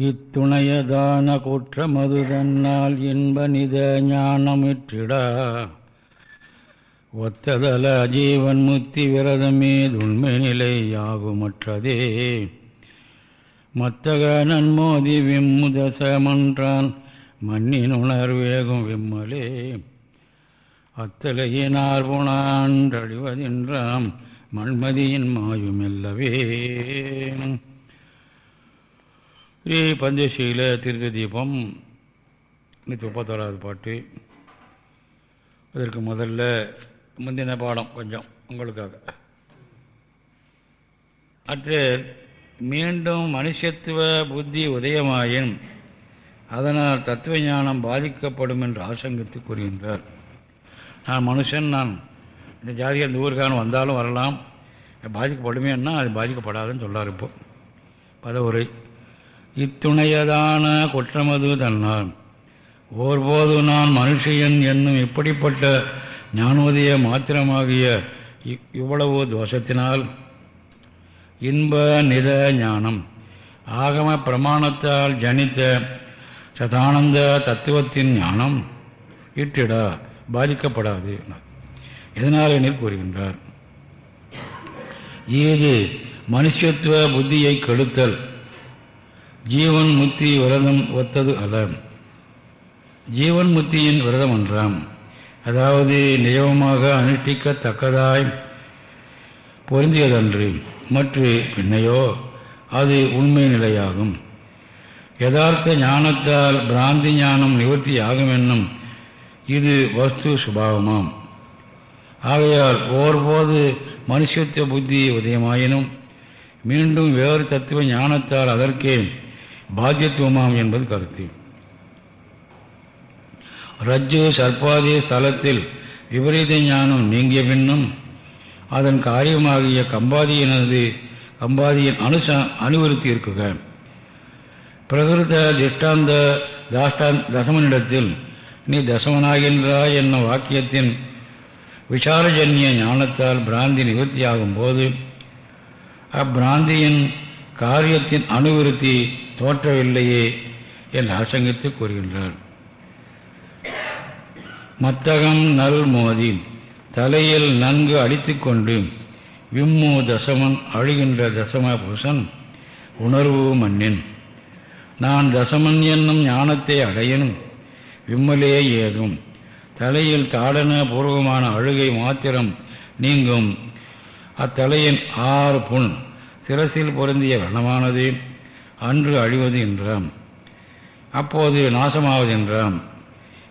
இத்துணையதான குற்றமது தன்னால் இன்ப நித ஞானமிற்றிடா. ஒத்ததல ஜீவன் முத்தி விரதமே துண்மை நிலையாகுமற்றதே மத்தக நன்மோதி விம்முதசமன்றான் மண்ணின் உணர்வேகும் விம்மலே. அத்தலையினார் புணான்றழிவதென்றாம் மண்மதியின் மாயுமெல்லவே. ஸ்ரீ பஞ்சசீல திருத்த தீபம் நூற்றி முப்பத்தோராவது பாட்டு. அதற்கு முதல்ல முந்தின பாடம் கொஞ்சம் உங்களுக்காக. அற்று மீண்டும் மனுஷத்துவ புத்தி உதயமாயின் அதனால் தத்துவ ஞானம் பாதிக்கப்படும் என்று ஆசங்கித்து கூறுகின்றார். நான் மனுஷன் நான் இந்த ஜாதி அந்த ஊருக்கான வந்தாலும் வரலாம். பாதிக்கப்படுமேன்னா அது பாதிக்கப்படாதுன்னு சொல்லார் இப்போ. பதவுரை. இத்துணையதான குற்றமது தன்னால். ஒருபோது நான் மனுஷியன் என்னும் இப்படிப்பட்ட ஞானோதய மாத்திரமாகிய இவ்வளவு தோஷத்தினால். இன்ப நித ஞானம் ஆகம பிரமாணத்தால் ஜனித்த சதானந்த தத்துவத்தின் ஞானம் இட்டிடா பாதிக்கப்படாது. எதனால் எனில் கூறுகின்றார். இது மனுஷத்துவ புத்தியை கெடுத்தல் ஜீவன் முத்தி விரதம் ஒத்தது அல்ல. ஜீவன் முத்தியின் விரதம் என்றாம் அதாவது நியமமாக அனுஷ்டிக்கத்தக்கதாய் பொருந்தியதன்று. மற்ற பின்னையோ அது உண்மை நிலையாகும். யதார்த்த ஞானத்தால் பிராந்தி ஞானம் நிவர்த்தி ஆகும் என்னும் இது வஸ்து சுபாவமாம். ஆகையால் ஓர்போது மனுஷத்துவ புத்தி உதயமாயினும் மீண்டும் வேறு தத்துவ ஞானத்தால் அதற்கே பாத்தியத்துவமாம் என்பது கருத்து. ரஜ்ஜு சர்பாதி ஸ்தலத்தில் விபரீத ஞானம் நீங்கிய பின்னும் அதன் காரியமாகிய கம்பாதியினது கம்பாதியின் அனுச அனுவருத்தி இருக்குக. பிரகிருத திஷ்டாந்த தாஷ்டான் தசமனிடத்தில் நீ தசமனாகின்றாய் என்னும் வாக்கியத்தின் விசாரஜன்ய ஞானத்தால் பிராந்தி நிவர்த்தியாகும் போது அப்பிராந்தியின் காரியத்தின் அணுவிருத்தி தோற்றவில்லையே என்று ஆசங்கித்து கூறுகின்றார். மத்தகம் நல் மோதி தலையில் நன்கு அடித்துக்கொண்டு விம்மு தசமன் அழுகின்ற தசம புருஷன் உணர்வு மண்ணின் நான் தசமன் என்னும் ஞானத்தை அடையனும் விம்மலே ஏதும் தலையில் தாடன பூர்வமான அழுகை மாத்திரம் நீங்கும். அத்தலையின் ஆறு புண் சிரசில் பொருந்திய வண்ணமானது அன்று அழிவது என்றாம். அப்போது நாசமாவது என்றாம்.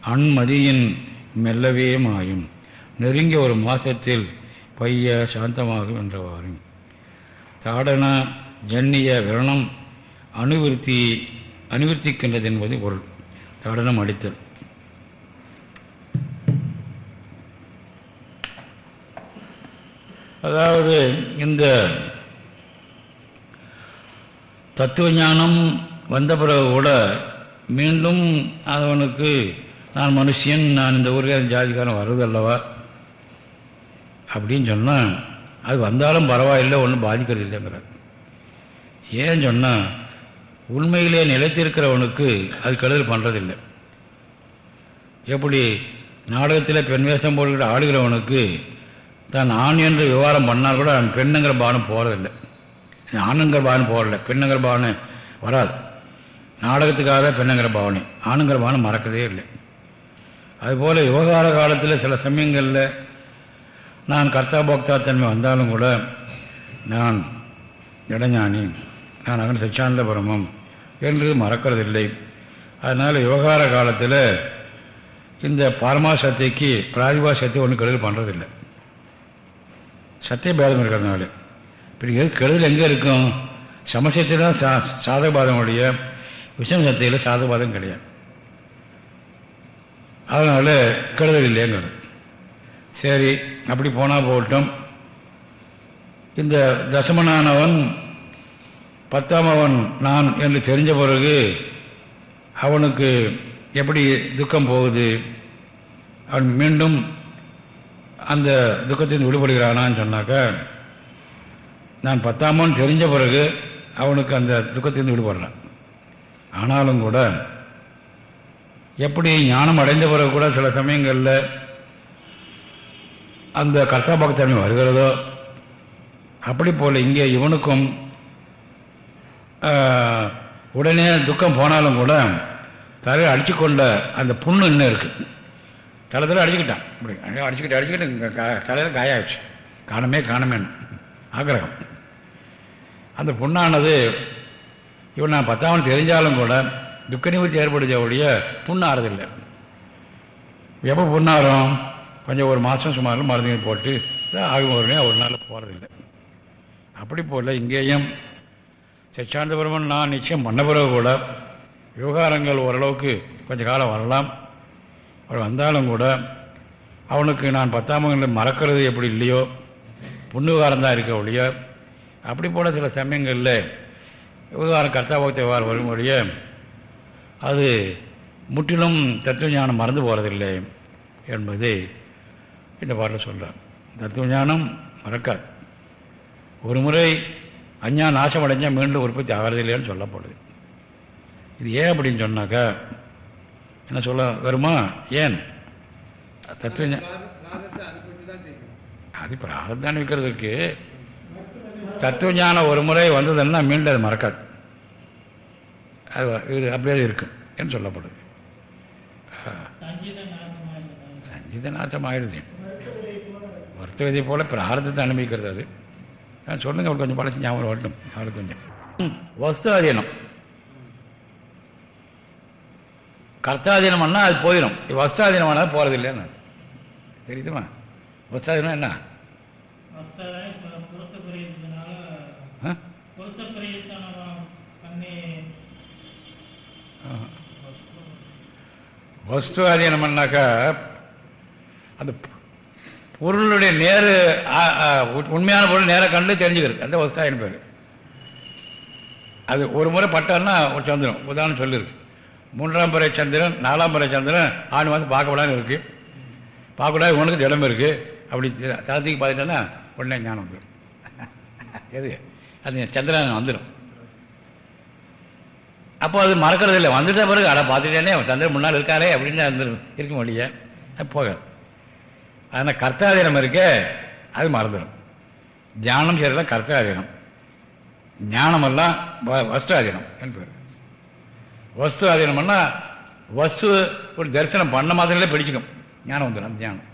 அன்மதியின் மெல்லவே மாயும். நெருங்கிய ஒரு மாசத்தில் பைய சாந்தமாகும் என்றவாறு தாடன ஜன்னிய விரணம் அணுவிருத்தி அனுவர்த்திக்கின்றது என்பது பொருள். தாடனம் அடித்தல். அதாவது இந்த தத்துவ ஞானம் வந்த பிறகு கூட மீண்டும் அவனுக்கு நான் மனுஷன் நான் இந்த ஊருக்கு ஜாதிக்காரன் வருவதல்லவா அப்படின்னு சொன்னால் அது வந்தாலும் பரவாயில்லை ஒன்றும் பாதிக்கிறது இல்லைங்கிறார் ஏன்னு சொன்னால் உண்மையிலே நிலைத்திருக்கிறவனுக்கு அது கெடுதல் பண்ணுறதில்லை எப்படி நாடகத்தில் பெண் வேஷம் போடுகிற ஆடுகிறவனுக்கு தான் ஆண் என்று விவகாரம் பண்ணால் கூட அவன் பெண்ணுங்கிற பானம் போகிறதில்லை ஆணுங்கிற பாவனை போடல பெண்ணுங்கிற பாவனை வராது. நாடகத்துக்காக பெண்ணுங்கிற பாவனை ஆணுங்கிற பாவனை மறக்கதே இல்லை. அதுபோல் விவகார காலத்தில் சில சமயங்களில் நான் கர்த்தா போக்தா தன்மை வந்தாலும் கூட நான் இடஞானி நான் அவன் சச்சானந்த பிரமம் என்று மறக்கிறதில்லை. அதனால் விவகார காலத்தில் இந்த பாரமா சத்தைக்கு பிராதிபா சக்தி ஒன்றும் கெடுதல் பண்ணுறதில்லை சத்திய பேதம் இருக்கிறதுனால. கெடுதல் எங்கே இருக்கும்? சமசத்தில் தான் சா சாதகபாதம் உடைய சத்தையில் சாதகபாதம் கிடையாது. அதனால் கெடுதல் இல்லைங்கிறது. சரி அப்படி போனால் போகட்டும். இந்த தசமனானவன் பத்தாமவன் நான் என்று தெரிஞ்ச பிறகு அவனுக்கு எப்படி துக்கம் போகுது? அவன் மீண்டும் அந்த துக்கத்தின் விடுபடுகிறானான்னு சொன்னாக்க நான் பத்தாமான்னு தெரிஞ்ச பிறகு அவனுக்கு அந்த துக்கத்திலிருந்து விடுபடுறான். ஆனாலும் கூட எப்படி ஞானம் அடைந்த பிறகு கூட சில சமயங்களில் அந்த கர்த்தாபக்தன்மை வருகிறதோ அப்படி போல் இங்கே இவனுக்கும் உடனே துக்கம் போனாலும் கூட தலையை அடிச்சுக்கொண்ட அந்த புண்ணு இன்னும் இருக்குது தலை தலை அடிச்சுக்கிட்டான். அப்படி அடிச்சுக்கிட்டு அடிச்சுக்கிட்டு தலையில் காயாச்சு காணமே காணமேன்னு. ஆக்கிரகம். அந்த புண்ணானது இவன் நான் பத்தாமல் தெரிஞ்சாலும் கூட துக்க நிவர்த்தி ஏற்படுத்த ஒழிய புண்ணாறதில்லை எப்போ புண்ணாரம் கொஞ்சம் ஒரு மாதம் சுமார் மருந்துகள் போட்டு ஆகும் ஒரு ஒரு நாள் போகிறதில்லை அப்படி போல இங்கேயும் சச்சாந்தபுரமன் நான் நிச்சயம் பண்ண பிறகு கூட விவகாரங்கள் ஓரளவுக்கு கொஞ்சம் காலம் வரலாம். அவர் வந்தாலும் கூட அவனுக்கு நான் பத்தாம் மறக்கிறது எப்படி இல்லையோ? புண்ணுகாரம் தான் இருக்க ஒழிய அப்படி போல சில சமயங்களில் விவகாரம் கர்த்தாபக்த விவகாரம் வரும் ஒழிய அது முற்றிலும் தத்துவ ஞானம் மறந்து போகிறதில்லை என்பதை இந்த பாட்டில் சொல்கிறார் தத்துவ ஞானம் மறக்காது. ஒரு முறை அஞ்ஞா நாசம் அடைஞ்சால் மீண்டும் உற்பத்தி ஆகிறதில்லைன்னு சொல்லப்படுது. இது ஏன் அப்படின்னு சொன்னாக்கா என்ன சொல்ல வருமா? ஏன்? தத்துவ அது பிராரத்தான வைக்கிறதுக்கு தத்துவ ஞானம் ஒரு முறை வந்ததுன்னா மீண்டும் அது மறக்காது. அது இது அப்படியே இருக்கும் என்று சொல்லப்படுது. சஞ்சீத நாசம் ஆயிடுது வர்த்தகதை போல பிரார்த்தத்தை அனுபவிக்கிறது அது. சொல்லுங்க அவள் கொஞ்சம் பழசி ஞாபகம் வரட்டும். அவளுக்கு கொஞ்சம். வஸ்து அதீனம் பண்ணால் அது போயிடும் வஸ்தாதீனமானால் போகிறதில்லைன்னு தெரியுதுமா? வஸ்தாதீனம் என்ன? வஸ்து அதீனம்னாக்கா அந்த பொருளுடைய நேரு உண்மையான பொருள் நேராக கண்டு தெரிஞ்சுக்கிறது அந்த வஸ்தாயின் பேர் அது ஒரு முறை பட்டார்னா ஒரு சந்திரன் உதாரணம் சொல்லியிருக்கு மூன்றாம் பிறை சந்திரன் நாலாம் பிறை சந்திரன் ஆண் வந்து பார்க்கப்படாதுன்னு இருக்குது பார்க்கக்கூடாது உனக்கு திடமே இருக்குது அப்படி தளத்துக்கு பார்த்துட்டேன்னா உடனே ஞானம் வந்துடும் எது அது சந்திரன் வந்துடும் அப்போ அது மறக்கிறது இல்லை. வந்துட்ட பிறகு அட பார்த்துட்டேனே சந்திரன் முன்னால் இருக்காரே அப்படின்னு இருந்துடும் இருக்க முடிய போக ஆனால் கர்த்தாதீனம் இருக்கே அது மறந்துடும் தியானம் செய்யறதுலாம் கர்த்தாதீனம். ஞானமெல்லாம் வஸ்தாதீனம் என்பது வஸ்து அதீனம்னா வஸ்து ஒரு தரிசனம் பண்ண மாதிரிலே பிடிச்சிக்கும். ஞானம் வந்துடும் தியானம்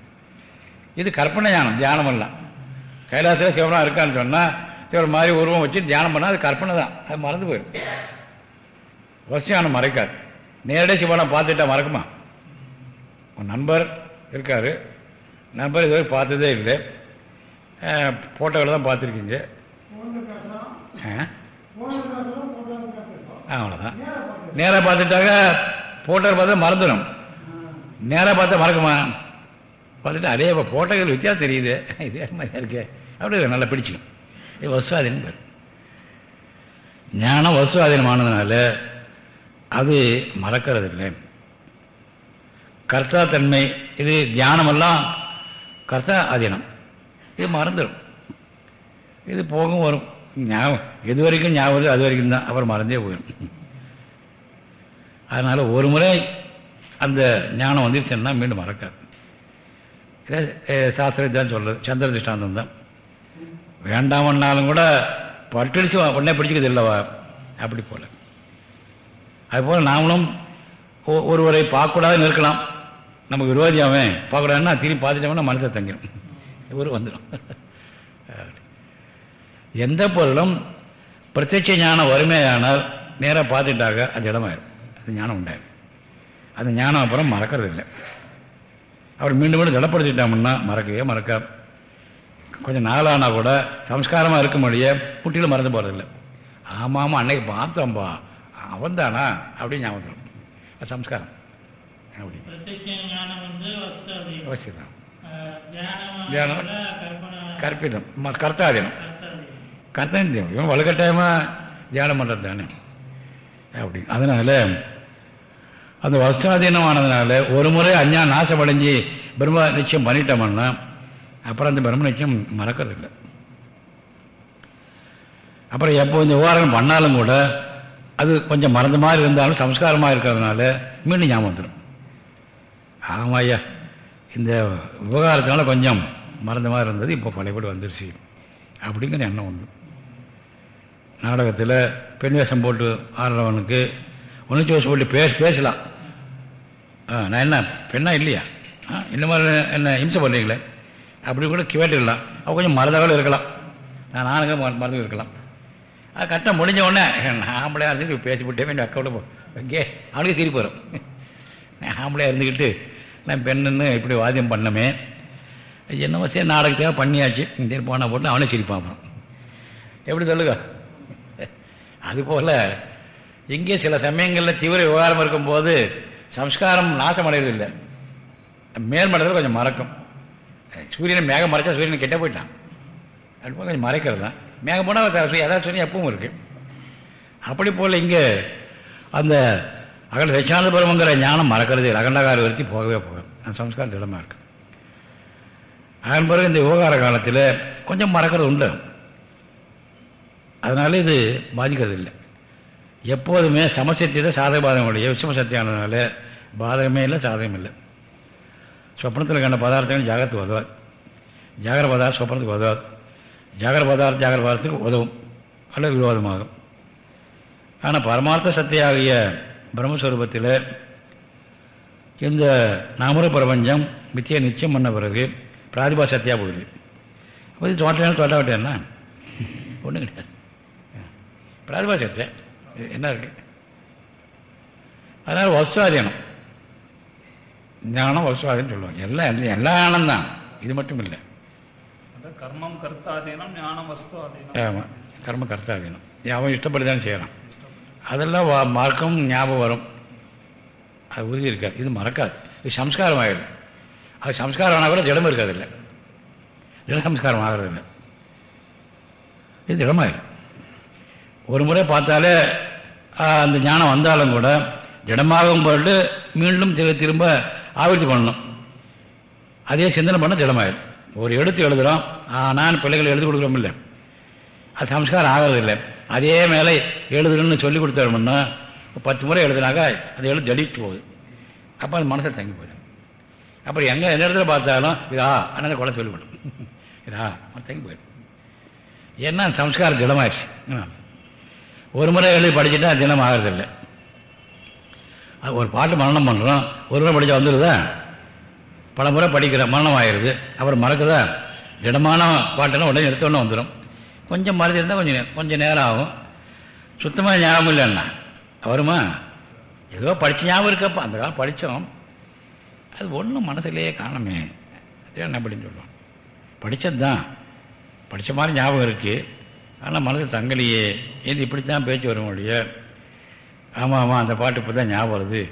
இது கற்பனை ஞானம் தியானம் எல்லாம் கைலாசத்தில் சிவனாக இருக்கான்னு சொன்னால் சிவர் மாதிரி உருவம் வச்சு தியானம் பண்ணால் அது கற்பனை தான். அது மறந்து போயிடும். வசியானம் மறைக்காது. நேரடியாக சிவனை பார்த்துட்டா மறக்குமா? உன் நண்பர் இருக்கார். நண்பர் இதுவரை பார்த்ததே இல்லை. ஃபோட்டோவில் தான் பார்த்துருக்கீங்க. அவ்வளோதான் நேராக பார்த்துட்டாக்க ஃபோட்டோவில் பார்த்தா மறந்துடும். நேராக பார்த்தா மறக்குமா? பார்த்துட்டு அதே ஃபோட்டோகள் வித்தியாசம் தெரியுது. இதே மாதிரியா இருக்கே. அப்படி நல்லா பிடிச்சிக்கும். இது வசுவாதீனம் பேர். ஞானம் வசுவாதீனமானதுனால அது மறக்கிறது இல்லை கர்த்தா தன்மை இது தியானமெல்லாம் கர்த்தா அதீனம் இது மறந்துடும் இது போகும் வரும். ஞாபகம் எது வரைக்கும் ஞாபகம் அது வரைக்கும் தான் அப்புறம் மறந்தே போயிடும் அதனால் ஒரு முறை அந்த ஞானம் வந்துருச்சுன்னா மீண்டும் மறக்காது. சாஸ்திரத்தான் சொல்கிறது சந்திர திஷ்டாந்தம் தான். வேண்டாமன்னாலும் கூட பட்டுச்சு உடனே பிடிச்சிக்கிறது இல்லவா? அப்படி போல. அதுபோல் நாமளும் ஒருவரை பார்க்கக்கூடாதுன்னு இருக்கலாம் நமக்கு விரோதியாவன் பார்க்கக்கூடாதுன்னா திரும்பி பார்த்துட்டோம்னா மனசை தங்கிடும் ஒரு வந்துடும் எந்த பொருளும் பிரத்யட்ச ஞானம் வறுமையானால் நேராக பார்த்துட்டாக்க அது இடமாயிரும் அது ஞானம் உண்டாயிரும். அந்த ஞானம் அப்புறம் மறக்கிறது இல்லை அவர் மீண்டும் மீண்டும் திடப்படுத்திட்டோம்னா மறக்கவே மறக்க கொஞ்சம் நாளானா கூட சம்ஸ்காரமாக இருக்க முடிய புட்டியில் மறந்து போகிறதில்ல ஆமாம் ஆமாம் அன்னைக்கு பார்த்தோம்பா அவன் தானா அப்படின்னு ஞாபகம் அது சம்ஸ்காரம். அவசியம் தான் தியானம் கற்பிதம் கர்த்தாதீனம். கர்த்தாதீனம் இவன் வலுக்கட்டாயமாக தியானம் பண்ணுறது தானே. அப்படி. அதனால் அந்த வஸ்தாதீனமானதுனால ஒரு முறை அஞ்ஞா நாசமடைஞ்சு பிரம்ம நிச்சயம் பண்ணிட்டோம்னா அப்புறம் அந்த பிரம்ம மறக்கறதில்லை. அப்புறம் எப்போ இந்த விவகாரம் பண்ணாலும் கூட அது கொஞ்சம் மறந்த மாதிரி இருந்தாலும் சம்ஸ்காரமாக இருக்கிறதுனால மீண்டும் ஞாபகம் வந்துடும். ஆமாம் ஐயா இந்த விவகாரத்தினால கொஞ்சம் மறந்த மாதிரி இருந்தது இப்போ பழையபடி வந்துருச்சு அப்படிங்கிற எண்ணம் உண்டு. நாடகத்தில் பெண் வேஷம் போட்டு ஆடுறவனுக்கு உணர்ச்சி வசம் போட்டு பேச பேசலாம். ஆ நான் என்ன பெண்ணா இல்லையா? ஆ இந்த மாதிரி என்ன இம்சை பண்ணுறீங்களே? அப்படி கூட கேட்டுக்கலாம். அவள் கொஞ்சம் மறந்தவளும் இருக்கலாம். நான் நானுங்க மறந்து இருக்கலாம் அது கட்டம் முடிஞ்ச உடனே ஆம்பளையாக இருந்து பேசிவிட்டே வேண்டிய அக்கௌண்ட் ஓகே அவனுக்கு சிரிப்பு வரும் ஆம்பளையாக இருந்துக்கிட்டு நான் பெண்ணுன்னு இப்படி வாத்தியம் பண்ணமே. என்னமோ சரி நாடகத்தையாக பண்ணியாச்சு. இந்த போனால் போட்டு அவனே சிரிப்பான் அப்புறம் எப்படி சொல்லுங்க? அதுபோல் இங்கே சில சமயங்களில் தீவிர விவகாரம் இருக்கும்போது சம்ஸ்காரம் நாசம் அடைவதில்லை மேல்மட்டத்தில் கொஞ்சம் மறக்கும். சூரியனை மேகம் மறைச்சா சூரியனை கெட்ட போயிட்டான். அது போல் கொஞ்சம் மறைக்கிறது? தான் மேகம் போனால் ஏதாவது சொல்லி எப்பவும் இருக்குது அப்படி போல் இங்கே அந்த அகண்ட தட்சிணாந்த ஞானம் மறக்கிறது அகண்டகார வருத்தி போகவே போகும் அந்த சம்ஸ்காரம் திடமாக இருக்கு. அதன் பிறகு இந்த விவகார காலத்தில் கொஞ்சம் மறக்கிறது உண்டு. அதனால இது பாதிக்கிறது இல்லை. எப்போதுமே சமசத்தியத்தை சாதக பாதகம் உடைய விஷம சத்தியானதுனால பாதகமே இல்லை சாதகம் இல்லை. சொப்னத்தில் கண்ட பதார்த்தங்கள் ஜாகத்து வருவார். ஜாகர பதார்த்தம் சொப்பனத்துக்கு உதவாது ஜாகர பதார்த்தம் ஜாகர பதார்த்தத்துக்கு உதவும். அல்லது விரோதமாகும். ஆனால் பரமார்த்த சக்தியாகிய பிரம்மஸ்வரூபத்தில் இந்த நாமர பிரபஞ்சம் மித்திய நிச்சயம் பண்ண பிறகு பிராதிபா சத்தியாக போகுது. அப்போ இது தோட்டம் தோட்ட விட்டேன்னா ஒன்றும் கிடையாது. பிராதிபா சக்தி. என்ன இருக்கு? அதனால் வசுவாதீனம். ஞானம் வசுவாதீனம் சொல்லுவாங்க. எல்லாம் எல்லா ஞானம் தான் இது மட்டும் இல்லை. கர்மம் கர்த்தாதீனம் ஞானம் வஸ்துவாதீனம். ஆமாம் கர்ம கர்த்தாதீனம். ஞாபகம் இஷ்டப்படி தான் செய்கிறான் அதெல்லாம் வா மார்க்கம் ஞாபகம் வரும். அது உறுதி இருக்காது. இது மறக்காது. இது சம்ஸ்காரம் ஆகிடும் அது சம்ஸ்காரம் ஆனால் கூட ஜடம் இருக்காது இல்லை திட சம்ஸ்காரம் ஆகிறது இல்லை இது திடமாயிடும். ஒரு முறை பார்த்தாலே அந்த ஞானம் வந்தாலும் கூட ஜடமாகவும் போட்டு மீண்டும் திரும்ப திரும்ப ஆவர்த்தி பண்ணணும். அதே சிந்தனை பண்ண ஜடமாயிடும் ஒரு எழுத்து எழுதுகிறோம் நான் பிள்ளைகள் எழுதி கொடுக்குறோம் இல்லை. அது சம்ஸ்காரம் ஆகிறதில்லை. அதே மேலே எழுதுணும்னு சொல்லி கொடுத்தோம்னா பத்து முறை எழுதுனாக்கா அது எழுத்து ஜடிட்டு போகுது. அப்போ அது மனசை தங்கி போயிடும். அப்புறம் எங்கே எந்த இடத்துல பார்த்தாலும் இதா ஆனால் குழந்தை சொல்லிவிடும் இதா தங்கி போயிடும். ஏன்னா சம்ஸ்காரம் திடமாயிடுச்சு ஒரு முறை எழுதி படிச்சுட்டா தினம் ஆகிறதில்லை ஒரு பாட்டு மரணம் பண்ணுறோம் ஒரு முறை படித்தா வந்துடுதா பல முறை படிக்கிறோம் மரணம் ஆயிடுது அப்புறம் மறக்குதா? திடமான பாட்டெல்லாம் உடனே எடுத்தோடனே வந்துடும் கொஞ்சம் மறதி இருந்தால் கொஞ்சம் கொஞ்சம் நேரம் ஆகும் சுத்தமாக ஞாபகம் இல்லைன்னா. வருமா ஏதோ படித்த ஞாபகம் இருக்கப்பா. அந்த காலம் படித்தோம். அது ஒன்றும் மனசுலேயே காணமே. என்ன அப்படின்னு சொல்லுவோம் படித்தது தான் படித்த மாதிரி ஞாபகம் இருக்குது ஆனால் மனசு தங்கலையே. இது இப்படித்தான் பேச்சு வரும் முடிய ஆமாம் ஆமாம் அந்த பாட்டு இப்போ தான் ஞாபகம் வருது.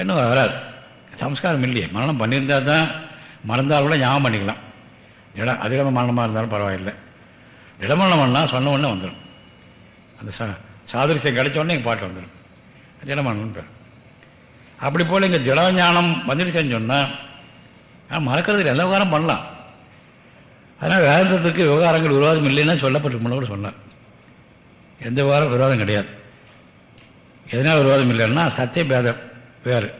இன்னும் வராது சம்ஸ்காரம் இல்லையே மரணம் பண்ணியிருந்தால் தான் மறந்தால் கூட ஞாபகம் பண்ணிக்கலாம். இடம் அதிகமாக மரணமாக இருந்தாலும் பரவாயில்லை. இடமரணம் பண்ணால் சொன்ன உடனே வந்துடும். அந்த சா சாதுரிசம் கிடைச்ச உடனே எங்கள் பாட்டு வந்துடும். திடமரணம் பேர். அப்படி போல் இங்கே திட ஞானம் வந்துடுச்சுன்னு சொன்னால் மறக்கிறதுக்கு இல்லை எல்லா விவகாரம் பண்ணலாம். அதனால் வேதாந்தத்துக்கு விவகாரங்கள் விரோதம் இல்லைன்னா சொல்லப்பட்டிருக்கணும் கூட சொன்னார். எந்த விவகாரம் விரோதம் கிடையாது. எதனால் விரோதம் இல்லைன்னா சத்திய பேதம் வேறு.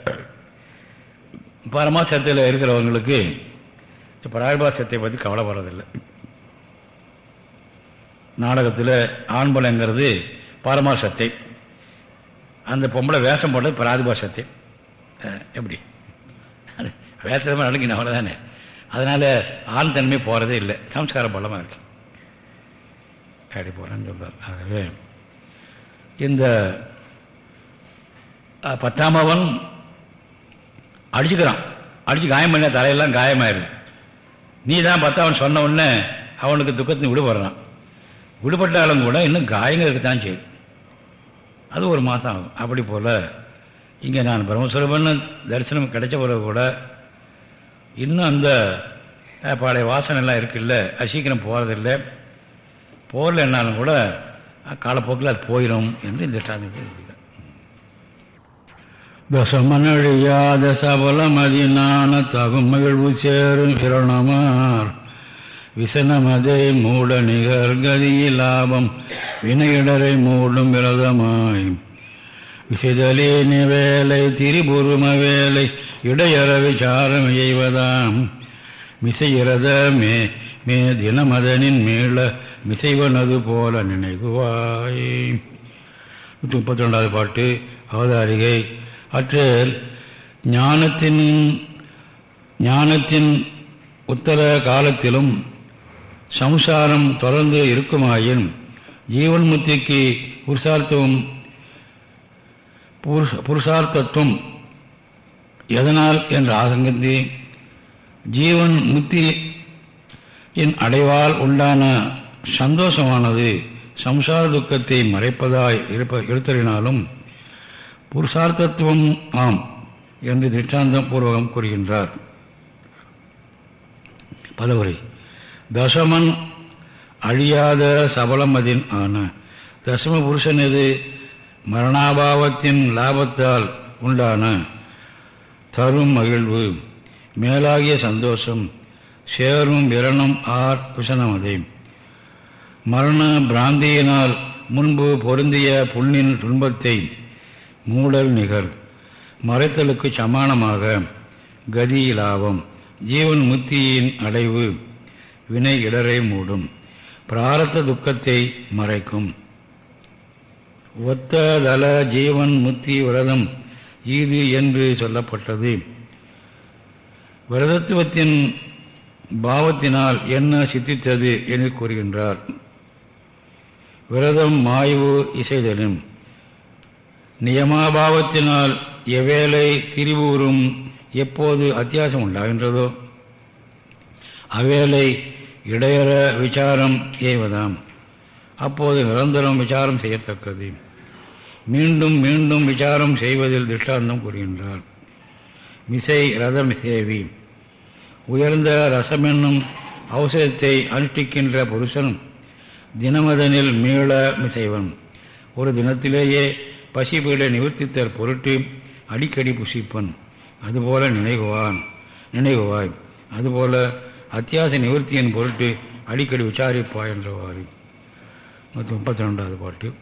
பரமாசத்தில் இருக்கிறவங்களுக்கு பராயபா பற்றி கவலைப்படுறதில்லை நாடகத்தில் ஆண்பலங்கிறது பரமா சத்தை அந்த பொம்பளை வேஷம் போட்டது பிராதிபா எப்படி? வேஷமாக நடக்கணும் அவ்வளோதானே அதனால் ஆண் தன்மை போகிறதே இல்லை. சம்ஸ்கார பலமாக இருக்கு. அப்படி போகிறேன்னு சொல்கிறார் ஆகவே இந்த பத்தாமவன் அடிச்சுக்கிறான். அடித்து காயம் பண்ண தலையெல்லாம் காயமாயிருது நீ தான் பார்த்தா அவன் சொன்ன உடனே அவனுக்கு துக்கத்தின் விடுபடுறான். விடுபட்டாலும் கூட இன்னும் காயங்கள் இருக்கத்தான் செய்யும். அது ஒரு மாதம் ஆகும். அப்படி போல் இங்கே நான் பிரம்மஸ்வரூபன்னு தரிசனம் கிடைச்ச பிறகு கூட இன்னும் அந்த பழைய வாசனைலாம் இருக்குல்ல அது சீக்கிரம் போகிறதில்லை போகல என்னாலும் கூட காலப்போக்கில் அது போயிடும் என்று இந்த ஸ்டாண்டிங் தசமனழியாத சபலமதினான தகும் மகிழ்வு சேரும் கிரணமார். விசனமதை மூட நிகர் கதியில் லாபம் வினையிடரை மூடும் விரதமாய். விசிதலே நிவேலை திரிபுரும வேலை இடையற விசாரம் எய்வதாம். மிசையிறத மே மே தினமதனின் மேள மிசைவனது போல நினைவுவாய் நூற்றி முப்பத்தி ரெண்டாவது பாட்டு அவதாரிகை அற்றில் ஞானத்தின் ஞானத்தின் உத்தர காலத்திலும் சம்சாரம் தொடர்ந்து இருக்குமாயின் ஜீவன் முத்திக்கு புருஷார்த்தம் புருஷார்த்தத்துவம் எதனால் என்ற ஆசங்கத்தி ஜீவன் முத்தி என் அடைவால் உண்டான சந்தோஷமானது சம்சார துக்கத்தை மறைப்பதாய் இருப்ப இருத்தலினாலும் புருஷார்த்தத்துவம் ஆம் என்று திஷ்டாந்தம் பூர்வகம் கூறுகின்றார். பதவுரை தசமன் அழியாத சபலமதின் ஆன தசம புருஷனது மரணாபாவத்தின் லாபத்தால் உண்டான தரும் மகிழ்வு மேலாகிய சந்தோஷம் சேரும் விரணம் ஆர் விசனமதை மரண பிராந்தியினால் முன்பு பொருந்திய புண்ணின் துன்பத்தை மூடல் நிகழ் மறைத்தலுக்கு சமானமாக கதி ஜீவன் முத்தியின் அடைவு. வினை இடரை மூடும். பிராரத்த துக்கத்தை மறைக்கும். ஒத்ததல ஜீவன் முத்தி விரதம். ஈது என்று சொல்லப்பட்டது. விரதத்துவத்தின் பாவத்தினால் என்ன சித்தித்தது என்று கூறுகின்றார். விரதம் மாய்வு இசைதலும். நியமாபாவத்தினால் எவ்வேளை திரிபூரும் எப்போது அத்தியாசம் உண்டாகின்றதோ அவ்வேளை இடையற விசாரம் செய்வதாம் அப்போது நிரந்தரம் விசாரம் செய்யத்தக்கது. மீண்டும் மீண்டும் விசாரம் செய்வதில் திஷ்டாந்தம் கூறுகின்றார். மிசை ரதம் சேவி உயர்ந்த ரசமென்னும் அவசரத்தை அனுஷ்டிக்கின்ற புருஷனும் தினமதனில் மீள மிசைவன். ஒரு தினத்திலேயே பசிபீட நிவர்த்தித்தர் பொருட்டு அடிக்கடி புசிப்பன். அதுபோல நினைவுவான். நினைவுவாய். அதுபோல அத்தியாச நிவர்த்தியின் பொருட்டு அடிக்கடி விசாரிப்பாய் என்றவாறு நூற்றி முப்பத்தி ரெண்டாவது பாட்டு.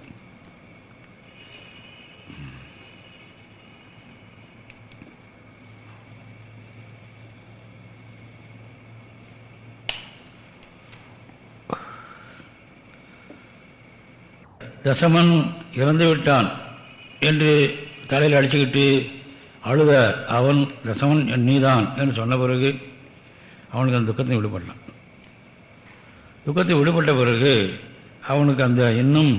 தசமன் இறந்துவிட்டான். என்று தலையில் அடிச்சுக்கிட்டு அழுத அவன் தசமன் நீதான் என்று சொன்ன பிறகு அவனுக்கு அந்த துக்கத்தை விடுபட்டான். துக்கத்தை விடுபட்ட பிறகு அவனுக்கு அந்த இன்னும்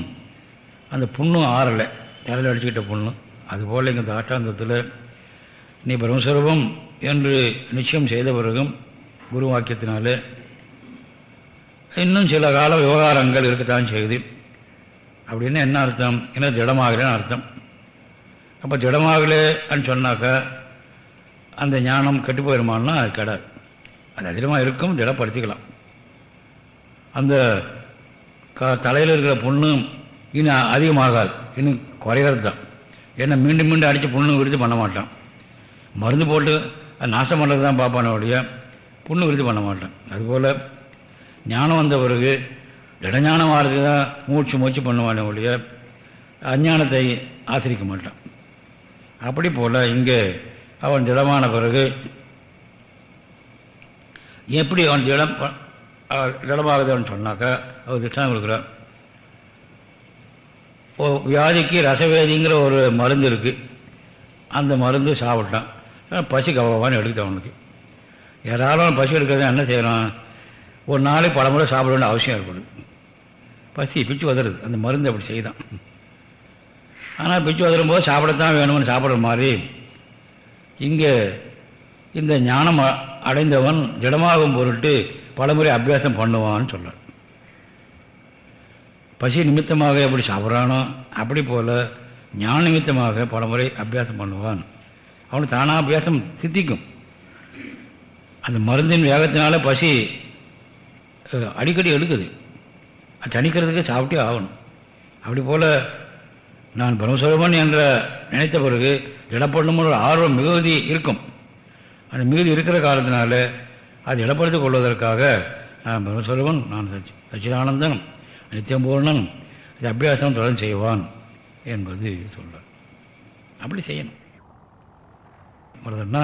அந்த புண்ணும் ஆறலை. தலையில் அடிச்சுக்கிட்ட புண்ணு. அதுபோல் இங்கே தாட்டாந்தத்தில் நீ பிரம்மஸ்வரூபம் என்று நிச்சயம் செய்த பிறகும் குரு வாக்கியத்தினாலே இன்னும் சில கால விவகாரங்கள் இருக்கத்தான் செய்யுது அப்படின்னு என்ன அர்த்தம்? என்ன திடமாகலன்னு அர்த்தம். அப்போ திடமாகலேன்னு சொன்னாக்கா அந்த ஞானம் கெட்டு போயிருமான்னா அது கிடாது அது அதிகமாக இருக்கும் திடப்படுத்திக்கலாம். அந்த க தலையில் இருக்கிற புண்ணும் இன்னும் அதிகமாகாது. இன்னும் குறையிறது தான் ஏன்னா மீண்டும் மீண்டும் அடித்து புண்ணு விருத்தி பண்ண மாட்டான். மருந்து போட்டு அது நாசம் பண்ணுறது தான் பார்ப்பான ஒழிய புண்ணு விருத்தி பண்ண மாட்டான். அதுபோல் ஞானம் வந்த பிறகு திடஞானம் ஆறுக்கு தான் மூச்சு மூச்சு பண்ணுவானே ஒழிய அஞ்ஞானத்தை ஆசிரிக்க மாட்டான். அப்படி போல் இங்கே அவன் திடமான பிறகு எப்படி அவன் திடம் திடமாகுதுன்னு சொன்னாக்கா அவர் திட்டம் கொடுக்குறான் ஓ வியாதிக்கு ரசவேதிங்கிற ஒரு மருந்து இருக்குது அந்த மருந்து சாப்பிட்டான். பசி கவகவான்னு எடுக்குது அவனுக்கு. யாராலும் பசி எடுக்கிறது என்ன செய்யறான்? ஒரு நாளைக்கு பல முறை சாப்பிட வேண்டிய அவசியம் ஏற்படுது பசி பிச்சு வதறது. அந்த மருந்து அப்படி செய்தான். ஆனால் பிச்சு உதறும் போது சாப்பிடத்தான் வேணும்னு சாப்பிட்ற மாதிரி. இங்கே இந்த ஞானம் அடைந்தவன் திடமாகும் பொருட்டு பலமுறை அபியாசம் பண்ணுவான்னு சொல்கிறார் பசி நிமித்தமாக எப்படி சாப்பிட்றானோ அப்படி போல் ஞான நிமித்தமாக பலமுறை அபியாசம் பண்ணுவான். அவனுக்கு தானாக அபியாசம் சித்திக்கும். அந்த மருந்தின் வேகத்தினால பசி அடிக்கடி எடுக்குது. அது தணிக்கிறதுக்கு சாப்பிட்டே ஆகணும். அப்படி போல் நான் பிரம்மஸ்வரூபன் என்ற நினைத்த பிறகு இடப்படணும் ஒரு ஆர்வம் மிகுதி இருக்கும். அந்த மிகுதி இருக்கிற காலத்தினால அது இடப்படுத்திக் கொள்வதற்காக நான் பிரம்மஸ்வரூபன் நான் சச்சிதானந்தன் நித்தியம் பூர்ணன் இது அபியாசம் தொடர்ந்து செய்வான் என்பது சொல்கிறார் அப்படி செய்யணும். வருதுன்னா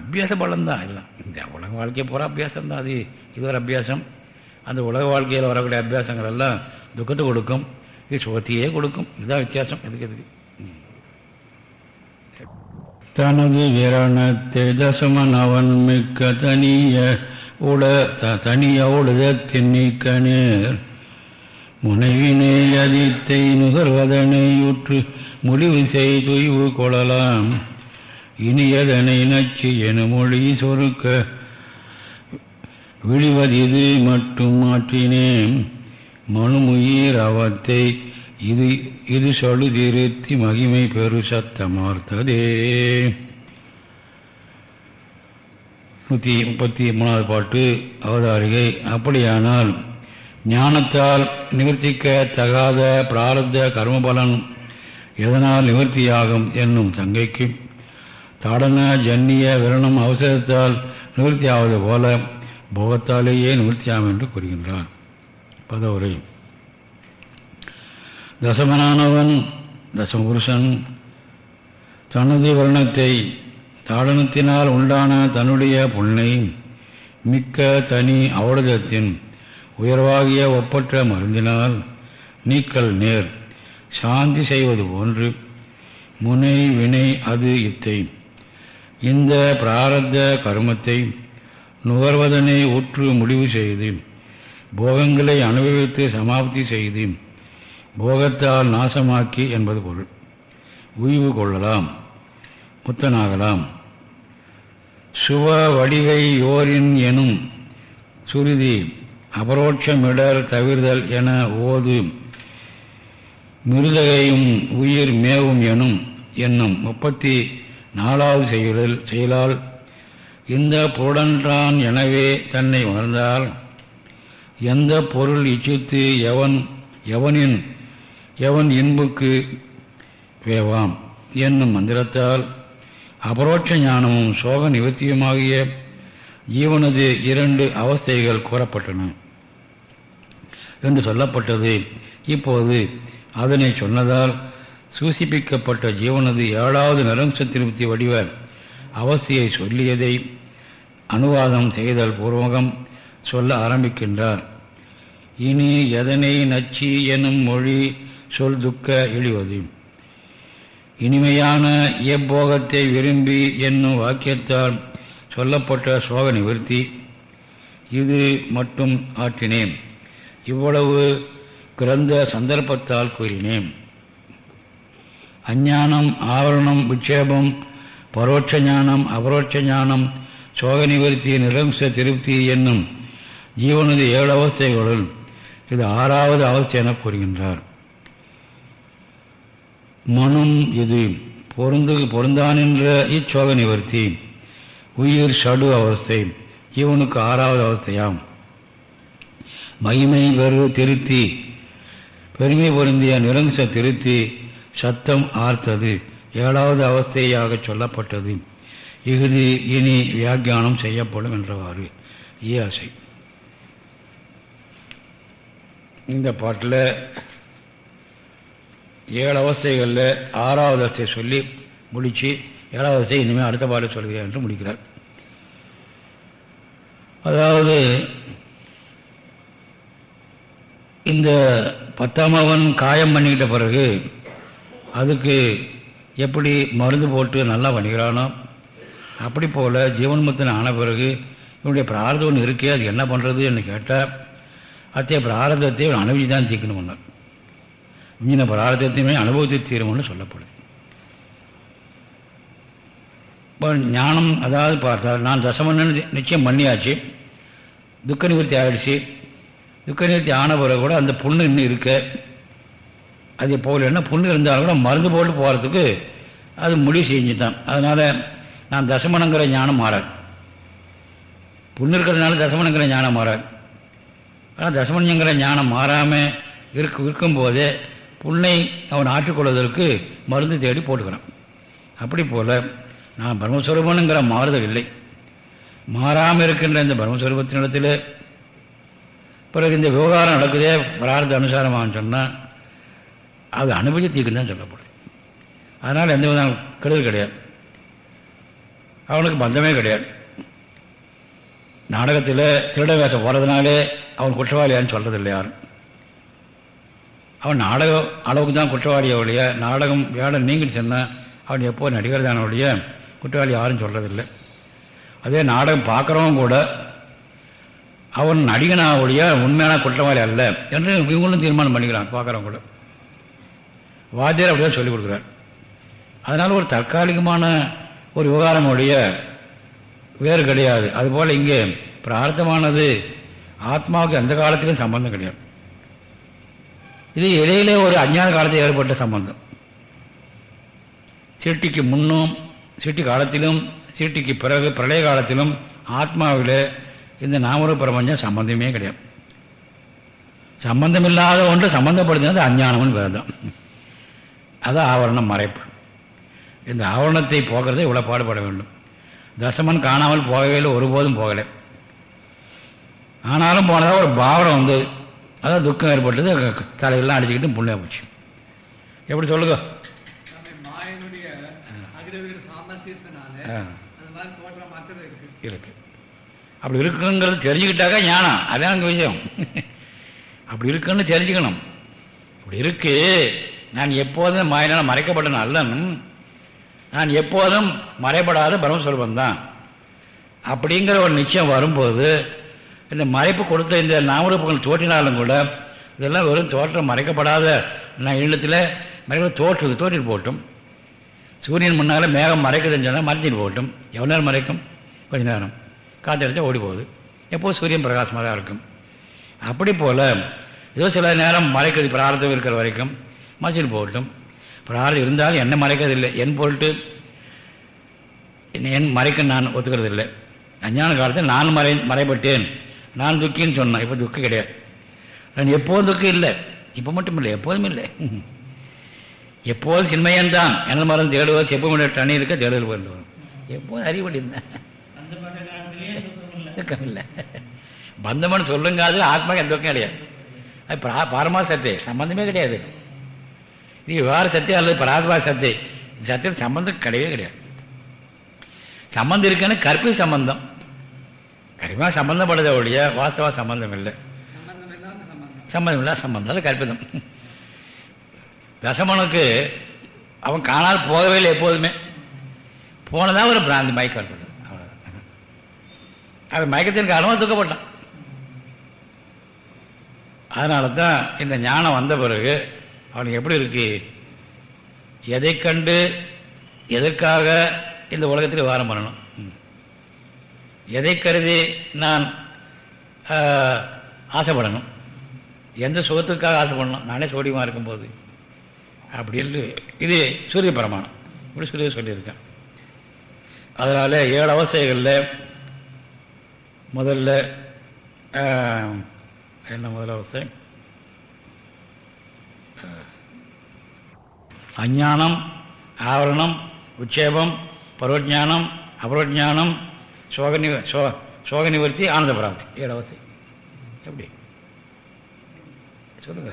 அபியாச பலம் தான் எல்லாம் இந்த உலக வாழ்க்கையை போகிற அபியாசம் தான் அது இது ஒரு அபியாசம். அந்த உலக வாழ்க்கையில் வரக்கூடிய அபியாசங்கள் எல்லாம் துக்கத்தை கொடுக்கும். இது சுகத்தையே கொடுக்கும். இதுதான் வித்தியாசம். எதுக்கு தனது விரணத்தை தசமன் அவன் மிக்க தனிய உட த- தனிய உழுத திண்ணிக்க நேர். முனைவினை அதித்தை நுகர்வதனை உற்று முடிவு செய்துய்வு கொள்ளலாம். இனியதனை நச்சு என மொழி சொருக்க விழிவதிது மட்டும் மாற்றினேன். மனுமுயிர் அவத்தை இது இது சொல்லு திருத்தி மகிமை பெரு சத்தமார்த்ததே நூற்றி முப்பத்தி மூணாவது பாட்டு அவதாரிகை. அப்படியானால் ஞானத்தால் நிவர்த்திக்க தகாத பிராரப்த கர்மபலன் எதனால் நிவர்த்தியாகும் என்னும் சங்கைக்கு தாடன ஜன்னிய விரணம் அவசரத்தால் நிவர்த்தியாவது போல போகத்தாலேயே நிவர்த்தியாகும் என்று கூறுகின்றார். பதவுரை. தசமனானவன் தசமபுருஷன் தனது வருணத்தை தாடனத்தினால் உண்டான தன்னுடைய புண்ணை மிக்க தனி அவலதத்தின் உயர்வாகிய ஒப்பற்ற மருந்தினால் நீக்கல் நேர் சாந்தி செய்வது போன்று முனை வினை அது இத்தை. இந்த பிராரத்த கர்மத்தை நுகர்வதனை உற்று முடிவு செய்து போகங்களை அனுபவித்து சமாப்தி செய்து போகத்தால் நாசமாக்கி என்பது பொருள். உய்வு கொள்ளலாம். முத்தனாகலாம் சுவ வடிவை யோரின் எனும் சுருதி அபரோட்சமிடல் தவிர்தல் என ஓது மிருதகையும் உயிர் மேவும் எனும் என்னும் முப்பத்தி நாலாவது செயலில் செயலால் இந்த பொருளன்றான் எனவே தன்னை உணர்ந்தால் எந்த பொருள் இச்சித்து எவன் எவனின் எவன் இன்புக்கு வேவாம் என்னும் மந்திரத்தால் அபரோட்ச ஞானமும் சோக நிவர்த்தியுமாகிய ஜீவனது இரண்டு அவஸ்தைகள் கூறப்பட்டன. என்று சொல்லப்பட்டது. இப்போது அதனை சொன்னதால் சூசிப்பிக்கப்பட்ட ஜீவனது ஏழாவது நரம்ச திருப்தி வடிவ அவஸ்தையை சொல்லியதை அனுவாதம் செய்தல் பூர்வகம் சொல்ல ஆரம்பிக்கின்றார். இனி எதனை நச்சி எனும் மொழி சொல் துக்க இழிவது. இனிமையான எப்போகத்தை விரும்பி என்னும் வாக்கியத்தால் சொல்லப்பட்ட சோக நிவர்த்தி. இது மட்டும் ஆற்றினேன். இவ்வளவு கிரந்த சந்தர்ப்பத்தால் கூறினேன். அஞ்ஞானம் ஆவரணம் விட்சேபம் பரோட்ச ஞானம் அபரோட்ச ஞானம் சோக நிவர்த்தி நிரம்ச திருப்தி என்னும் ஜீவனது ஏழு அவஸ்தைகளுள் இது ஆறாவது அவஸ்தை என கூறுகின்றார். மனும் இது பொருந்து பொருந்தான் என்ற இச்சோக நிவர்த்தி. உயிர் ஷடு அவஸ்தை. இவனுக்கு ஆறாவது அவஸ்தையாம். மகிமை பெரு திருத்தி. பெருமை பொருந்திய நிரங்ச திருத்தி. சத்தம் ஆர்த்தது. ஏழாவது அவஸ்தையாக சொல்லப்பட்டது. இஃது இனி வியாக்கியானம் செய்யப்படும் என்றவாறு. இயசை இந்த பாட்டில் ஏழு அவஸ்தைகளில் ஆறாவது அவஸ்தையை சொல்லி முடித்து ஏழாவது அவஸ்தை இனிமேல் அடுத்த பாட்டில் சொல்கிறேன் என்று முடிக்கிறார். அதாவது இந்த பத்தாம் அவன் காயம் பண்ணிக்கிட்ட பிறகு அதுக்கு எப்படி மருந்து போட்டு நல்லா பண்ணிக்கிறானோ அப்படி போல் ஜீவன்முத்தன் ஆன பிறகு இவனுடைய பிரார்த்தம் ஒன்று இருக்கே அது என்ன பண்ணுறதுன்னு கேட்டால் அத்தைய பிராரதத்தை இவன் அனுபவிச்சு தான் தீர்க்கணும்னார் மீன பிராரதத்தையுமே அனுபவத்தை தீரும்னு சொல்லப்படுது. இப்போ ஞானம் அதாவது பார்த்தால் நான் தசமன்னு நிச்சயம் பண்ணியாச்சு. துக்க நிவர்த்தி ஆகிடுச்சு துக்க நிவர்த்தி ஆன பிறகு கூட அந்த புண்ணு இன்னும் இருக்க. அது போகலன்னா புண்ணு இருந்தாலும் கூட மருந்து போட்டு போகிறதுக்கு அது முடிவு செஞ்சுட்டான். அதனால் நான் தசமனங்கிற ஞானம் மாறாது. புண்ணு இருக்கிறதுனால தசமனங்கிற ஞானம் மாறாது. ஆனால் தசமன்யங்கிற ஞானம் மாறாமல் இருக்கு இருக்கும்போதே புண்ணை அவன் ஆற்றிக்கொள்வதற்கு மருந்து தேடி போட்டுக்கிறான் அப்படி போல் நான் பிரம்மஸ்வரூபனுங்கிற மாறுதல் இல்லை. மாறாமல் இருக்கின்ற இந்த பிரம்மஸ்வரூபத்தினிடத்தில் பிறகு இந்த விவகாரம் நடக்குதே பிரார்த்த அனுசாரமான்னு சொன்னால் அது அனுபவிச்சு தீர்க்கும் தான் சொல்லப்படும் அதனால் எந்த விதமான கெடுதல் கிடையாது. அவனுக்கு பந்தமே கிடையாது. நாடகத்தில் திருட வேஷம் போகிறதுனாலே அவன் குற்றவாளியான்னு சொல்கிறதில்ல யாரும். அவன் நாடகம் அளவுக்கு தான் குற்றவாளியை ஒழிய நாடகம் வேடம் நீங்கிட்டு சொன்னால் அவன் எப்போ நடிகர் தானே ஒழிய குற்றவாளி யாரும் சொல்கிறதில்லை அதே நாடகம் பார்க்குறவன் கூட அவன் நடிகனா ஒழிய உண்மையான குற்றவாளி அல்ல என்று இவங்களும் தீர்மானம் பண்ணிக்கிறான் பார்க்குறவங்க கூட. வாத்தியார் அப்படிதான் சொல்லிக் கொடுக்குறார். அதனால் ஒரு தற்காலிகமான ஒரு விவகாரம் ஒழிய வேறு கிடையாது. அதுபோல் இங்கே பிரார்த்தமானது ஆத்மாவுக்கு எந்த காலத்திலும் சம்பந்தம் கிடையாது. இது இடையிலே ஒரு அஞ்ஞான காலத்தில் ஏற்பட்ட சம்பந்தம். சீட்டிக்கு முன்னும் சீட்டி காலத்திலும் சீட்டிக்கு பிறகு பிரளய காலத்திலும் ஆத்மாவில் இந்த நாமரூப பிரபஞ்சம் சம்பந்தமே கிடையாது. சம்பந்தமில்லாத ஒன்று சம்பந்தப்படுத்தினது அஞ்ஞானம்னு பேர் தான் அது ஆவரணம் மறைப்பு. இந்த ஆவரணத்தை போக்குறதை இவ்வளோ பாடுபட வேண்டும். தசமன் காணாமல் போகவே இல்லை ஒருபோதும் போகலை. ஆனாலும் போனதாக ஒரு பாவனம் வந்தது. அதான் துக்கம் ஏற்பட்டது தலையெல்லாம் அடிச்சுக்கிட்டு புண்ணியா போச்சு. எப்படி சொல்லுங்க? இருக்கு. அப்படி இருக்குங்கிறது தெரிஞ்சுக்கிட்டாக்கா ஞானம். அதான் அங்கே விஷயம். அப்படி இருக்குன்னு தெரிஞ்சுக்கணும். அப்படி இருக்கு. நான் எப்போதும் மாயினால் மறைக்கப்பட்ட அல்லன் நான் எப்போதும் மறைப்படாத பிரம்மஸ்வரூபம் தான் அப்படிங்கிற ஒரு நிச்சயம் வரும்போது இந்த மறைப்பு கொடுத்த இந்த நாமரூபங்கள் தோற்றினாலும் கூட இதெல்லாம் வெறும் தோற்றம் மறைக்கப்படாத நான் எண்ணத்தில் மறைக்க தோற்றுது தோற்றிட்டு போட்டும் சூரியன் முன்னால் மேகம் மறைக்குதுன்னு சொன்னால் மறைஞ்சிட்டு போட்டும் எவ்வளோ நேரம் மறைக்கும்? கொஞ்ச நேரம். காற்றடிச்சா ஓடி போகுது எப்போது சூரியன் பிரகாசமாக தான் இருக்கும். அப்படி போல் ஏதோ சில நேரம் மறைக்கிறது பிரார்த்தம் இருக்கிற வரைக்கும் மறைச்சிட்டு போகட்டும். பிரார்த்தம் இருந்தாலும் என்ன மறைக்கிறதில்லை. என் பொருட்டு என் மறைக்க நான் ஒத்துக்கிறது இல்லை அஞ்ஞான காலத்தில் நான் மறை மறைப்பட்டேன் நான் துக்கின்னு சொன்னேன் இப்போ துக்கம் கிடையாது. நான் எப்போதும் துக்கம் இல்லை. இப்போ மட்டும் இல்லை எப்போதும் இல்லை. எப்போதும் சின்மையன்தான் என்ன மரம் தேடுவது செப்பு தண்ணி இருக்க தேடுதல் போயிட்டு வரும். எப்போதும் அறிவடி துக்கம் இல்லை. பந்தமன் சொல்லுங்காது ஆத்மா எந்த துக்கம் கிடையாது. அது பரமா பாரமா சத்தை சம்பந்தமே கிடையாது. இது விவகார சத்தியம் அல்லது பராத்மா சத்தை சத்தியம் சம்பந்தம் கிடையவே கிடையாது. சம்பந்தம் இருக்குன்னு கற்பி சம்பந்தம். கரிமா சம்பந்தப்படுறத ஒழிய வாஸ்தவா சம்பந்தம் இல்லை சம்பந்தம். சம்பந்தம் இல்லை சம்பந்தம் அது கற்பிதம். தசமனுக்கு அவன் காணால் போகவே இல்லை எப்போதுமே. போனதான் ஒரு பிராந்தி மயக்கம் ஏற்பட்டது. அவன் மயக்கத்தின் காரணமாக துக்கப்பட்டான். அதனால தான் இந்த ஞானம் வந்த பிறகு அவனுக்கு எப்படி இருக்கு? எதை கண்டு எதற்காக இந்த உலகத்தில் வாரம் பண்ணணும்? எதை கருதி நான் ஆசைப்படணும்? எந்த சுகத்துக்காக ஆசைப்படணும்? நானே சோடியமாக இருக்கும்போது. அப்படின்னு இது சூரிய பிரமாணம். இப்படி சூரிய சொல்லியிருக்கேன். அதனால் ஏழு அவஸ்தைகளில் முதல்ல என்ன முதல் அவஸ்தை? அஞ்ஞானம் ஆவரணம் உட்சேபம் பரோஜானம் அபரோஜானம் சோக நிவ சோ சோக நிவர்த்தி ஆனந்த பிராப்தி. ஏழு அவஸ்தை எப்படி? சொல்லுங்க.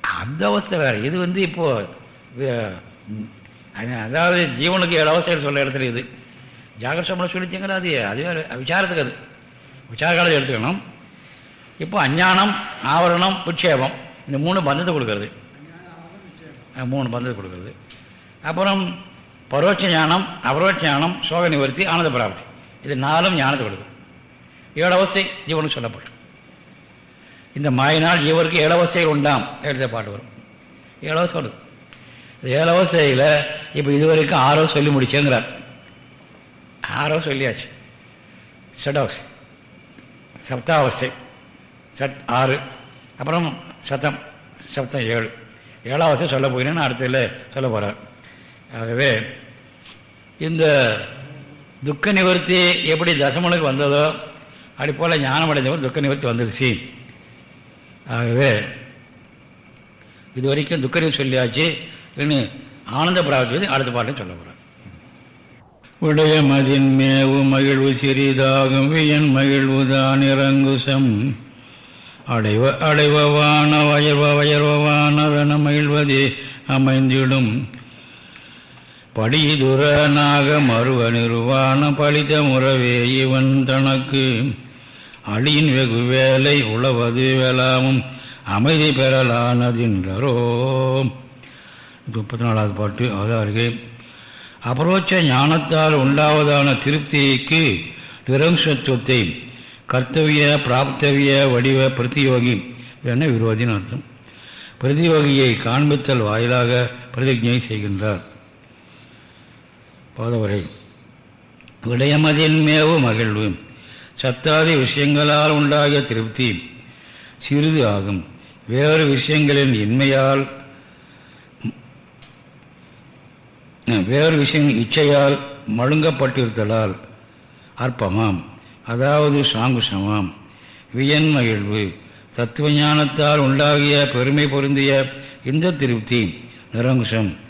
அந்த அவஸ்தை வேறு. இது வந்து இப்போ வே- ம், அது- அதாவது ஜீவனுக்கு ஏழு அவஸ்தைகள் சொல்ல இடத்துல இது. ஜாகிரசம்பளம் சொல்லித்தீங்கன்னா அது அது வேறு விசாரத்துக்கு அது. விசார காலத்தில் எடுத்துக்கணும். இப்போ அஞ்ஞானம் ஆவரணம் உட்சேபம் இந்த மூணு பந்தத்தை கொடுக்கறது. மூணு பந்தத்தை கொடுக்கறது. அப்புறம் பரோட்ச ஞானம் அபரோட்ச ஞானம் சோக நிவர்த்தி ஆனந்த பிராப்தி. இது நாலும் ஞானத்தை கொடுக்கும் ஏழு அவஸ்தை ஜீவனுக்கு சொல்லப்படும் இந்த மாயினால் ஜீவருக்கு ஏழவஸ்தைகள் உண்டாம் எடுத்த பாட்டு வரும். ஏழவஸ்தை வருது. இந்த இப்போ இது வரைக்கும் சொல்லி முடிச்சேங்கிறார். ஆறோ சொல்லியாச்சு. ஷடவஸ்தை சப்தாவஸ்தை. சட் ஆறு. அப்புறம் சத்தம் சப்தம் ஏழு. ஏழாவஸ்தை சொல்ல போகிறேன்னு அடுத்ததில் சொல்ல போகிறார் ஆகவே இந்த துக்க நிவர்த்தி எப்படி தசமனுக்கு வந்ததோ அப்படி போல் ஞானம் அடைஞ்சவர் துக்க நிவர்த்தி வந்துடுச்சு. ஆகவே இது வரைக்கும் துக்கரையும் சொல்லியாச்சு. இன்னும் ஆனந்த பிராப்தி அடுத்த பாட்டும் சொல்ல போகிறேன் உடைய மதின் மேவு மகிழ்வு சிறிதாகும் வியன் மகிழ்வுதான் இறங்குசம். அடைவ அடைவவான வயர்வ வயர்வவான மகிழ்வதே அமைந்திடும். படிதுர மறுவ நிறுவான பழித்த முறவே இவன் தனக்கு. அடியின் வெகு வேலை உழவது வேளாமும் அமைதி பெறலானதின்றரோ. முப்பத்தி நாலாவது பாட்டு அதாவது அபரோட்ச ஞானத்தால் உண்டாவதான திருப்திக்கு நிரம்சத்துவத்தை கர்த்தவிய பிராப்தவிய வடிவ பிரதியோகி என விரோதின்னு அர்த்தம்? பிரதியோகியை காண்பித்தல் வாயிலாக பிரதிஜை செய்கின்றார். பாதவரை விடயமதின் மேவு மகிழ்வு. சத்தாதி விஷயங்களால் உண்டாகிய திருப்தி சிறிது ஆகும். வேறு விஷயங்களின் இன்மையால் வேறு விஷயம் இச்சையால் மழுங்கப்பட்டிருத்தலால் அற்பமாம். அதாவது சாங்குசமாம். வியன் மகிழ்வு. தத்துவ ஞானத்தால் உண்டாகிய பெருமை பொருந்திய இந்த திருப்தி நிரங்குசம்.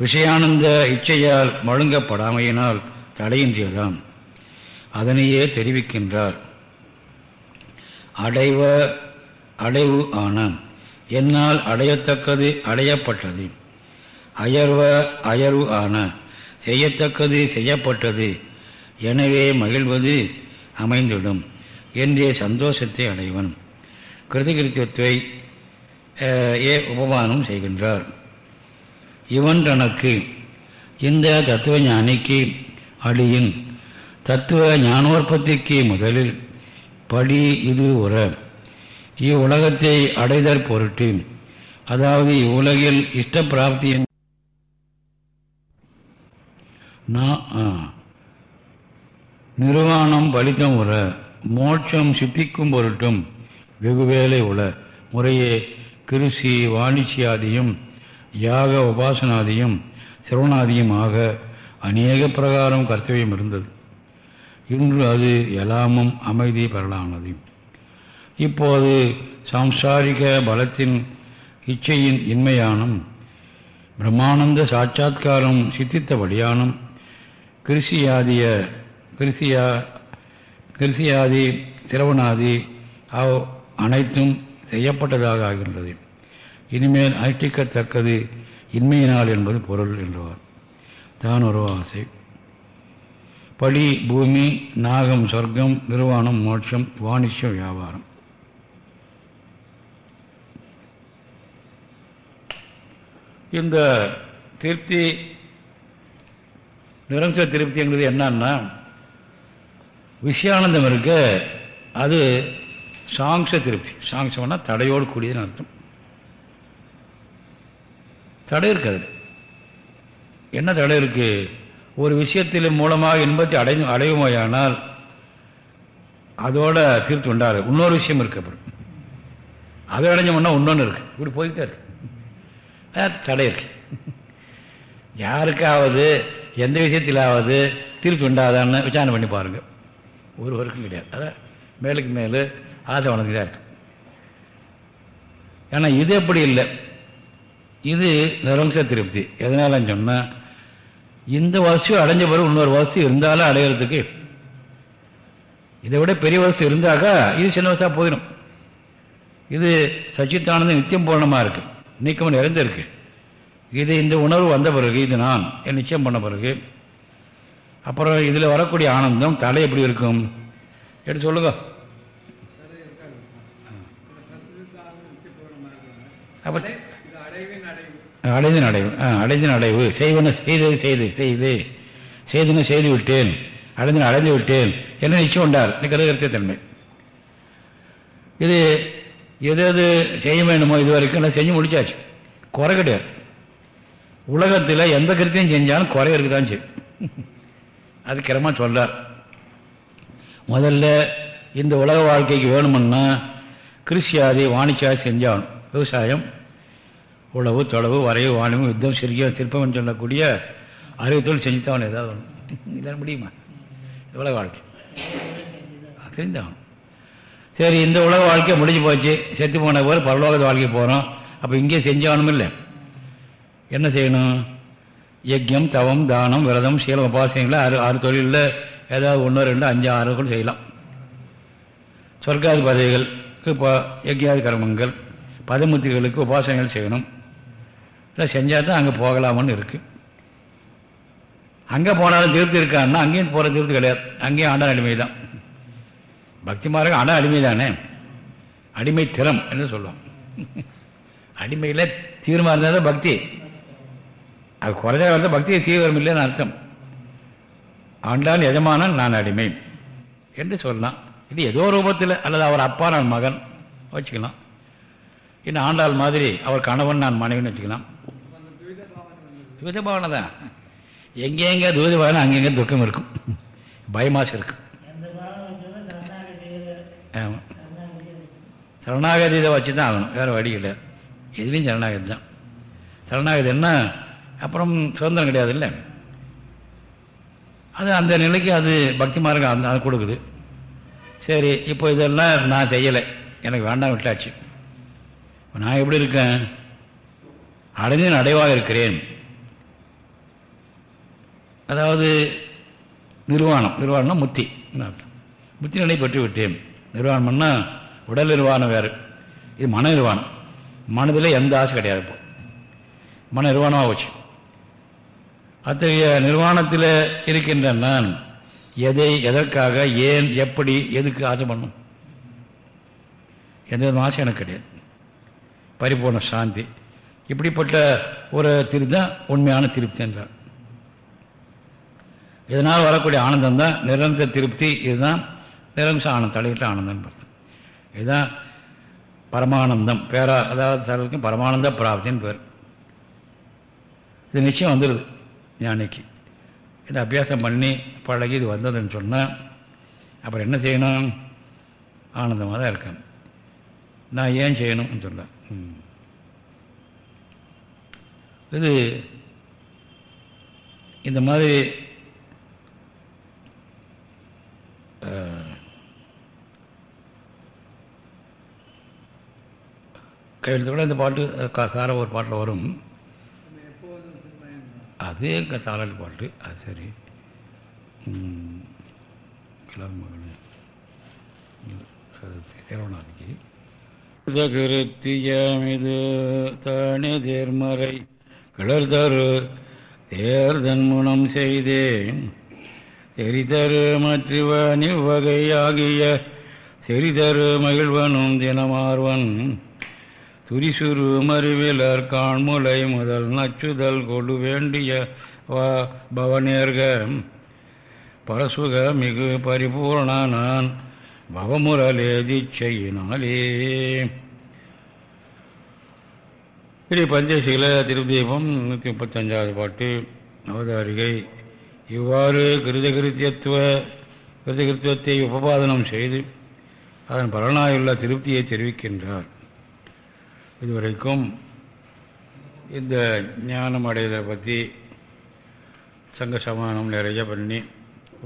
விஷயானந்த இச்சையால் மழுங்கப்படாமையினால் தடையின்றியதாம். அதனையே தெரிவிக்கின்றார். அடைவ அடைவு ஆன என்னால் அடையத்தக்கது அடையப்பட்டது. அயர்வ அயர்வு ஆன செய்யத்தக்கது செய்யப்பட்டது. எனவே மகிழ்வது அமைந்துவிடும் என்றே சந்தோஷத்தை அடைவன். கிருதிகிருத்தியத்துவை ஏ உபமானம் செய்கின்றார். இவன் தனக்கு இந்த தத்துவ ஞானிக்கு அடியின் தத்துவ ஞானோற்பத்திக்கு முதலில் படி இது உற. இவ்வுலகத்தை அடைதற் பொருட்டு அதாவது இவ்வுலகில் இஷ்டப்பிராப்தியின் நிர்வாணம் பலித்தம் உற மோட்சம் சித்திக்கும் பொருட்டும் வெகுவேலை உள. முறையே கிருஷி வாணிச்சியாதியும் யாக உபாசனாதியும் சிரவணாதியுமாக அநேக பிரகாரம் கர்த்தவியம் இருந்தது. இன்று அது எல்லாமும் அமைதி பெறலானது. இப்போது சாம்சாரிக பலத்தின் இச்சையின் இன்மையானும் பிரம்மானந்த சாட்சாத்காரம் சித்தித்தபடியானும் கிருஷியாதிய கிருஷியா கிருஷியாதி திரவணாதி அனைத்தும் செய்யப்பட்டதாக ஆகின்றது. இனிமேல் அனுஷ்டிக்கத்தக்கது இன்மையினால் என்பது பொருள் என்றுவார். தான் ஒரு ஆசை. பழி பூமி நாகம் சொர்க்கம் நிர்வாணம் மோட்சம் வாணிஷ்யம் வியாபாரம். இந்த திருப்தி நிரம்ச திருப்திங்கிறது என்னன்னா விஷயானந்தம் இருக்க அது சாங்ச திருப்தி. சாங்சம்னா தடையோடு கூடியதுன்னு அர்த்தம். தடை இருக்குது. என்ன தடை இருக்கு? ஒரு விஷயத்தின் மூலமாக இன்பத்தை அடை அடையுமோயானால் அதோட தீர்த்து உண்டாரு இன்னொரு விஷயம் இருக்கு அப்புறம் அதை அடைஞ்சோம்னா இன்னொன்று இருக்கு. இப்படி போய்கிட்டே இருக்கு. தடை இருக்கு. யாருக்காவது எந்த விஷயத்திலாவது தீர்ப்பு உண்டாதான்னு விசாரணை பண்ணி பாருங்க. ஒருவருக்கும் கிடையாது. அதான் மேலுக்கு மேலே ஆசை வளர்ந்துதான் இருக்கு. ஏன்னா இது எப்படி இல்லை? இது நிரம்ச திருப்தி. எதனாலன்னு சொன்னால் இந்த வசதி அடைஞ்ச பிறகு இன்னொரு வசதி இருந்தாலும் அடையிறதுக்கு இதை விட பெரிய வசதி இருந்தாக்கா இது சின்ன வசதியாக போயிடும். இது சச்சித்தானந்த நித்தியம் பூர்ணமாக இருக்கு. நீக்கம் நிறைந்திருக்கு. இது இந்த உணர்வு வந்த பிறகு இது நான் நிச்சயம் பண்ண பிறகு அப்புறம் இதில் வரக்கூடிய ஆனந்தம் தலை எப்படி இருக்கும்? எடுத்து சொல்லுங்க. அப்போ அடைந்து அடைவு. ஆ அடைந்து அடைவு. செய்வன செய்தது செய்து செய்து. செய்துன்னு செய்து விட்டேன். அடைந்து அடைந்து விட்டேன். என்ன நிச்சயம் உண்டார்? கருத்திய தன்மை. இது எது எது செய்ய வேண்டுமோ இது வரைக்கும் நான் செஞ்சு முடிச்சாச்சு. குறை கிடையாது. உலகத்தில் எந்த கருத்தையும் செஞ்சாலும் குறை இருக்குதான் சரி அது கிரமா சொல்கிறார் முதல்ல இந்த உலக வாழ்க்கைக்கு வேணுமுன்னா கிருஷியாதி வாணிச்சியாதி செஞ்சாகணும். விவசாயம் உழவு தொலைவு வரைவு வாணிபம் யுத்தம் சிறிய சிற்பம்னு சொல்லக்கூடிய அறிவுத்தொழில் செஞ்சுத்தான் ஏதாவது ஒன்று இதெல்லாம் முடியுமா? உலக வாழ்க்கை. தெரிந்தாகணும் சரி இந்த உலக வாழ்க்கை முடிஞ்சு போச்சு. செத்து போன போது பரலோக வாழ்க்கை போகிறோம் அப்போ இங்கே செஞ்சாகணும் இல்லை. என்ன செய்யணும்? யஜ்யம் தவம் தானம் விரதம் சீலம் உபாசனைகளில் ஆறு ஆறு தொழிலில் ஏதாவது ஒன்று ரெண்டு அஞ்சு ஆறு கூட செய்யலாம். சொர்க்காதி பதவிகளுக்கு இப்போ யஜ்யாதி கர்மங்கள் பதமுத்திகளுக்கு உபாசனைகள் செய்யணும். இல்லை செஞ்சால் தான் அங்கே போகலாமான்னு இருக்குது அங்கே போனாலும் திருப்தி இருக்கான்னா அங்கேயும் போகிற திருப்தி கிடையாது. அங்கேயும் ஆண்டான் அடிமை தான். பக்தி மார்க்கம் ஆண்டான் அடிமை தானே? அடிமை திறம் என்று சொல்லுவோம். அடிமையில் தீவிரமாக இருந்தால் தான் பக்தி. அது குறைஞ்சா வந்தால் பக்தி தீவிரம் இல்லைன்னு அர்த்தம். ஆண்டான் எஜமானன் நான் அடிமை என்று சொல்லலாம். இது ஏதோ ரூபத்தில் அல்லது அவர் அப்பா நான் மகன். வச்சுக்கலாம். இன்னும் ஆண்டாள் மாதிரி அவர் கணவன் நான் மனைவின்னு வச்சுக்கலாம் அந்த துவித பாவனை வந்தது துவித பாவனை தான் எங்கெங்கே துவித பாவனை அங்கெங்கே துக்கம் இருக்கும். பயமாசம் இருக்கும். ஆமாம் சரணாகதி இதை வச்சு தான் ஆகணும். வேறு வழி இல்லை. எதுலேயும் சரணாகதி தான். சரணாகதி என்ன? அப்புறம் சுதந்திரம் கிடையாது இல்லை. அது அந்த நிலைக்கு அது பக்தி மார்க்கம் அந்த அது கொடுக்குது. சரி இப்போ இதெல்லாம் நான் செய்யலை. எனக்கு வேண்டாம் விட்டாச்சு. நான் எப்படி இருக்கேன்? அடைஞ்சு அடைவாக இருக்கிறேன். அதாவது நிர்வாணம் நிர்வாணம்னா முத்தி முத்தி நிலை பெற்று விட்டேன் நிர்வாணம்னா உடல் நிர்வாணம் வேறு. இது மன நிர்வாணம். மனதில் எந்த ஆசை கிடையாது இப்போ. மன நிர்வாணமாக போச்சு. அத்தகைய நிர்வாணத்தில் இருக்கின்ற நான் எதை எதற்காக ஏன் எப்படி எதுக்கு ஆசை பண்ணும்? எந்த விதமான ஆசை எனக்கு கிடையாது. பரிபூர்ண சாந்தி. இப்படிப்பட்ட ஒரு திருப்தி தான் உண்மையான திருப்தி என்றார். இதனால் வரக்கூடிய ஆனந்தம் தான் நிரந்தர திருப்தி இதுதான் நிரம்ச ஆனந்தம் தலையிட்ட ஆனந்தம் அர்த்தம். இதுதான் பரமானந்தம் பேரா அதாவது சர்வருக்கும் பரமானந்த பிராப்தின்னு பேர். இது நிச்சயம் வந்துடுது ஞானிக்கு. இது அபியாசம் பண்ணி பழகி இது வந்ததுன்னு சொன்னால் அப்புறம் என்ன செய்யணும்? ஆனந்தமாக தான் இருக்கேன் நான் ஏன் செய்யணும்னு சொல்ல இது இந்த மாதிரி அஹ், கையெழுத்து கூட இந்த பாட்டு கா- சார ஒரு பாட்டில் வரும். அதே தாளல் பாட்டு அது சரி. ம், கிளம்பு திரவணாதிக்கு கிருத்தியமிது தானே தேர்மறை கிளர்தரு தேர்தன் முனம் செய்தேன். தெரிதரு மற்றவ நிவ்வகையாகிய செறிதரு மகிழ்வனும் தினமார்வன். துரிசுரு மறுவிலர் காண்முலை முதல் நச்சுதல் கொடு வேண்டிய வா- பவனேர்க பரசுக மிகு பரிபூர்ண நான் பவமுரலே தீட்சையினாலே. ஸ்ரீ பஞ்சசீல திருதீபம் நூற்றி முப்பத்தஞ்சாவது பாட்டு அவதாரிகை இவ்வாறு கிருதகிருத்தியத்துவ கிருதகிருத்துவத்தை உபபாதனம் செய்து அதன் பலனாயுள்ள திருப்தியை தெரிவிக்கின்றார். இதுவரைக்கும் இந்த ஞானம் அடைவதை பற்றி சங்க சமானம் நிறைய பண்ணி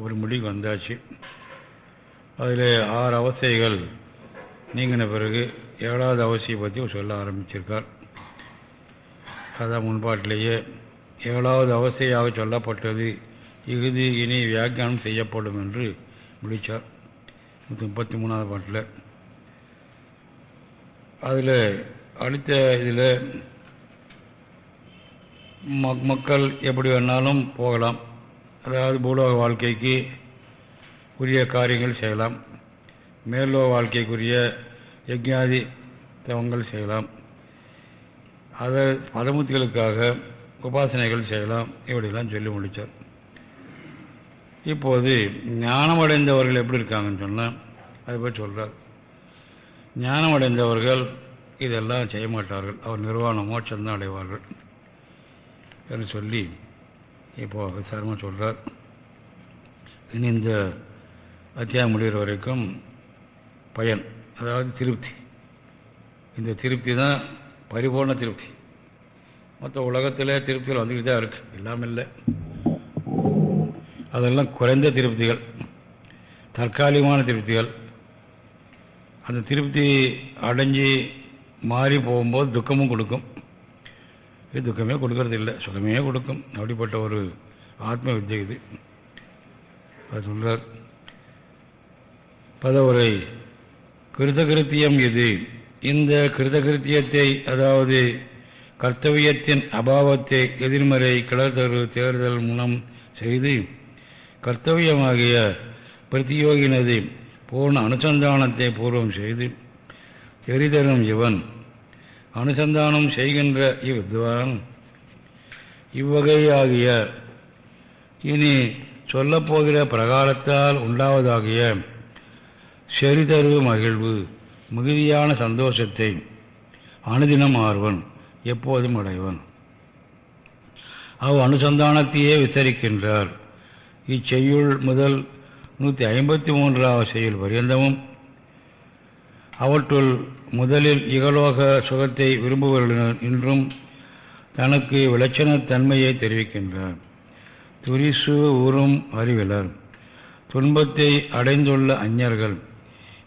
ஒரு முடிவு வந்தாச்சு. அதில் ஆறு அவஸ்தைகள் நீங்கின பிறகு ஏழாவது அவசியை பற்றி சொல்ல ஆரம்பிச்சிருக்கார். அதான் முன்பாட்டிலேயே ஏழாவது அவஸ்தையாக சொல்லப்பட்டது இறுதி இனி வியாக்கியானம் செய்யப்படும் என்று முடித்தார் நூற்றி முப்பத்தி மூணாவது பாட்டில். அதில் அடுத்த இதில் மக் மக்கள் எப்படி வேணாலும் போகலாம். அதாவது பூலோக வாழ்க்கைக்கு உரிய காரியங்கள் செய்யலாம். மேல்லோக வாழ்க்கைக்குரிய யஜ்ஞாதி தவங்கள் செய்யலாம். அதை பதமுத்திகளுக்காக உபாசனைகள் செய்யலாம். இப்படிலாம் சொல்லி முடித்தார் இப்போது ஞானம் அடைந்தவர்கள் எப்படி இருக்காங்கன்னு சொன்னால் அதை போய் சொல்கிறார் ஞானம் அடைந்தவர்கள் இதெல்லாம் செய்ய மாட்டார்கள். அவர் நிர்வாண மோட்சம்தான் அடைவார்கள் என்று சொல்லி இப்போ விசாரமாக சொல்கிறார் இனி இந்த அத்தியாயம் முடிகிற வரைக்கும் பயன் அதாவது திருப்தி. இந்த திருப்தி தான் பரிபூர்ண திருப்தி. மற்ற உலகத்தில் திருப்திகள் வந்துக்கிட்டு தான் இருக்குது இல்லாமல் இல்லை. அதெல்லாம் குறைந்த திருப்திகள் தற்காலிகமான திருப்திகள். அந்த திருப்தி அடைஞ்சி மாறி போகும்போது துக்கமும் கொடுக்கும். இது துக்கமே கொடுக்கறது இல்லை சுகமே கொடுக்கும். அப்படிப்பட்ட ஒரு ஆத்ம வித்தியை இது. அது சொல்கிறார் பதவுரை கிருதகிருத்தியம் இது. இந்த கிருதகிருத்தியத்தை அதாவது கர்த்தவியத்தின் அபாவத்தை எதிர்மறை கிளர்தரு தேர்தல் மூலம் செய்து கர்த்தவியமாகிய பிரத்தியோகினது பூர்ண அனுசந்தானத்தை பூர்வம் செய்து தெரிதரும் இவன். அனுசந்தானம் செய்கின்ற இவ்வித்வான் இவ்வகையாகிய இனி சொல்லப்போகிற பிரகாரத்தால் உண்டாவதாகிய செறிதரு மகிழ்வு மிகுதியான சந்தோஷத்தை அனுதினம் ஆர்வன் எப்போதும் அடைவன். அவ் அனுசந்தானத்தையே விசரிக்கின்றார். இச்செய்யுள் முதல் நூற்றி ஐம்பத்தி மூன்றாவது செய்யுள் பரியந்தமும். அவற்றுள் முதலில் இகலோக சுகத்தை விரும்புபவர்கள் இன்றும் தனக்கு விளச்சணத்தன்மையை தெரிவிக்கின்றார். துரிசு உறும் அறிவிலர். துன்பத்தை அடைந்துள்ள அஞ்ஞர்கள்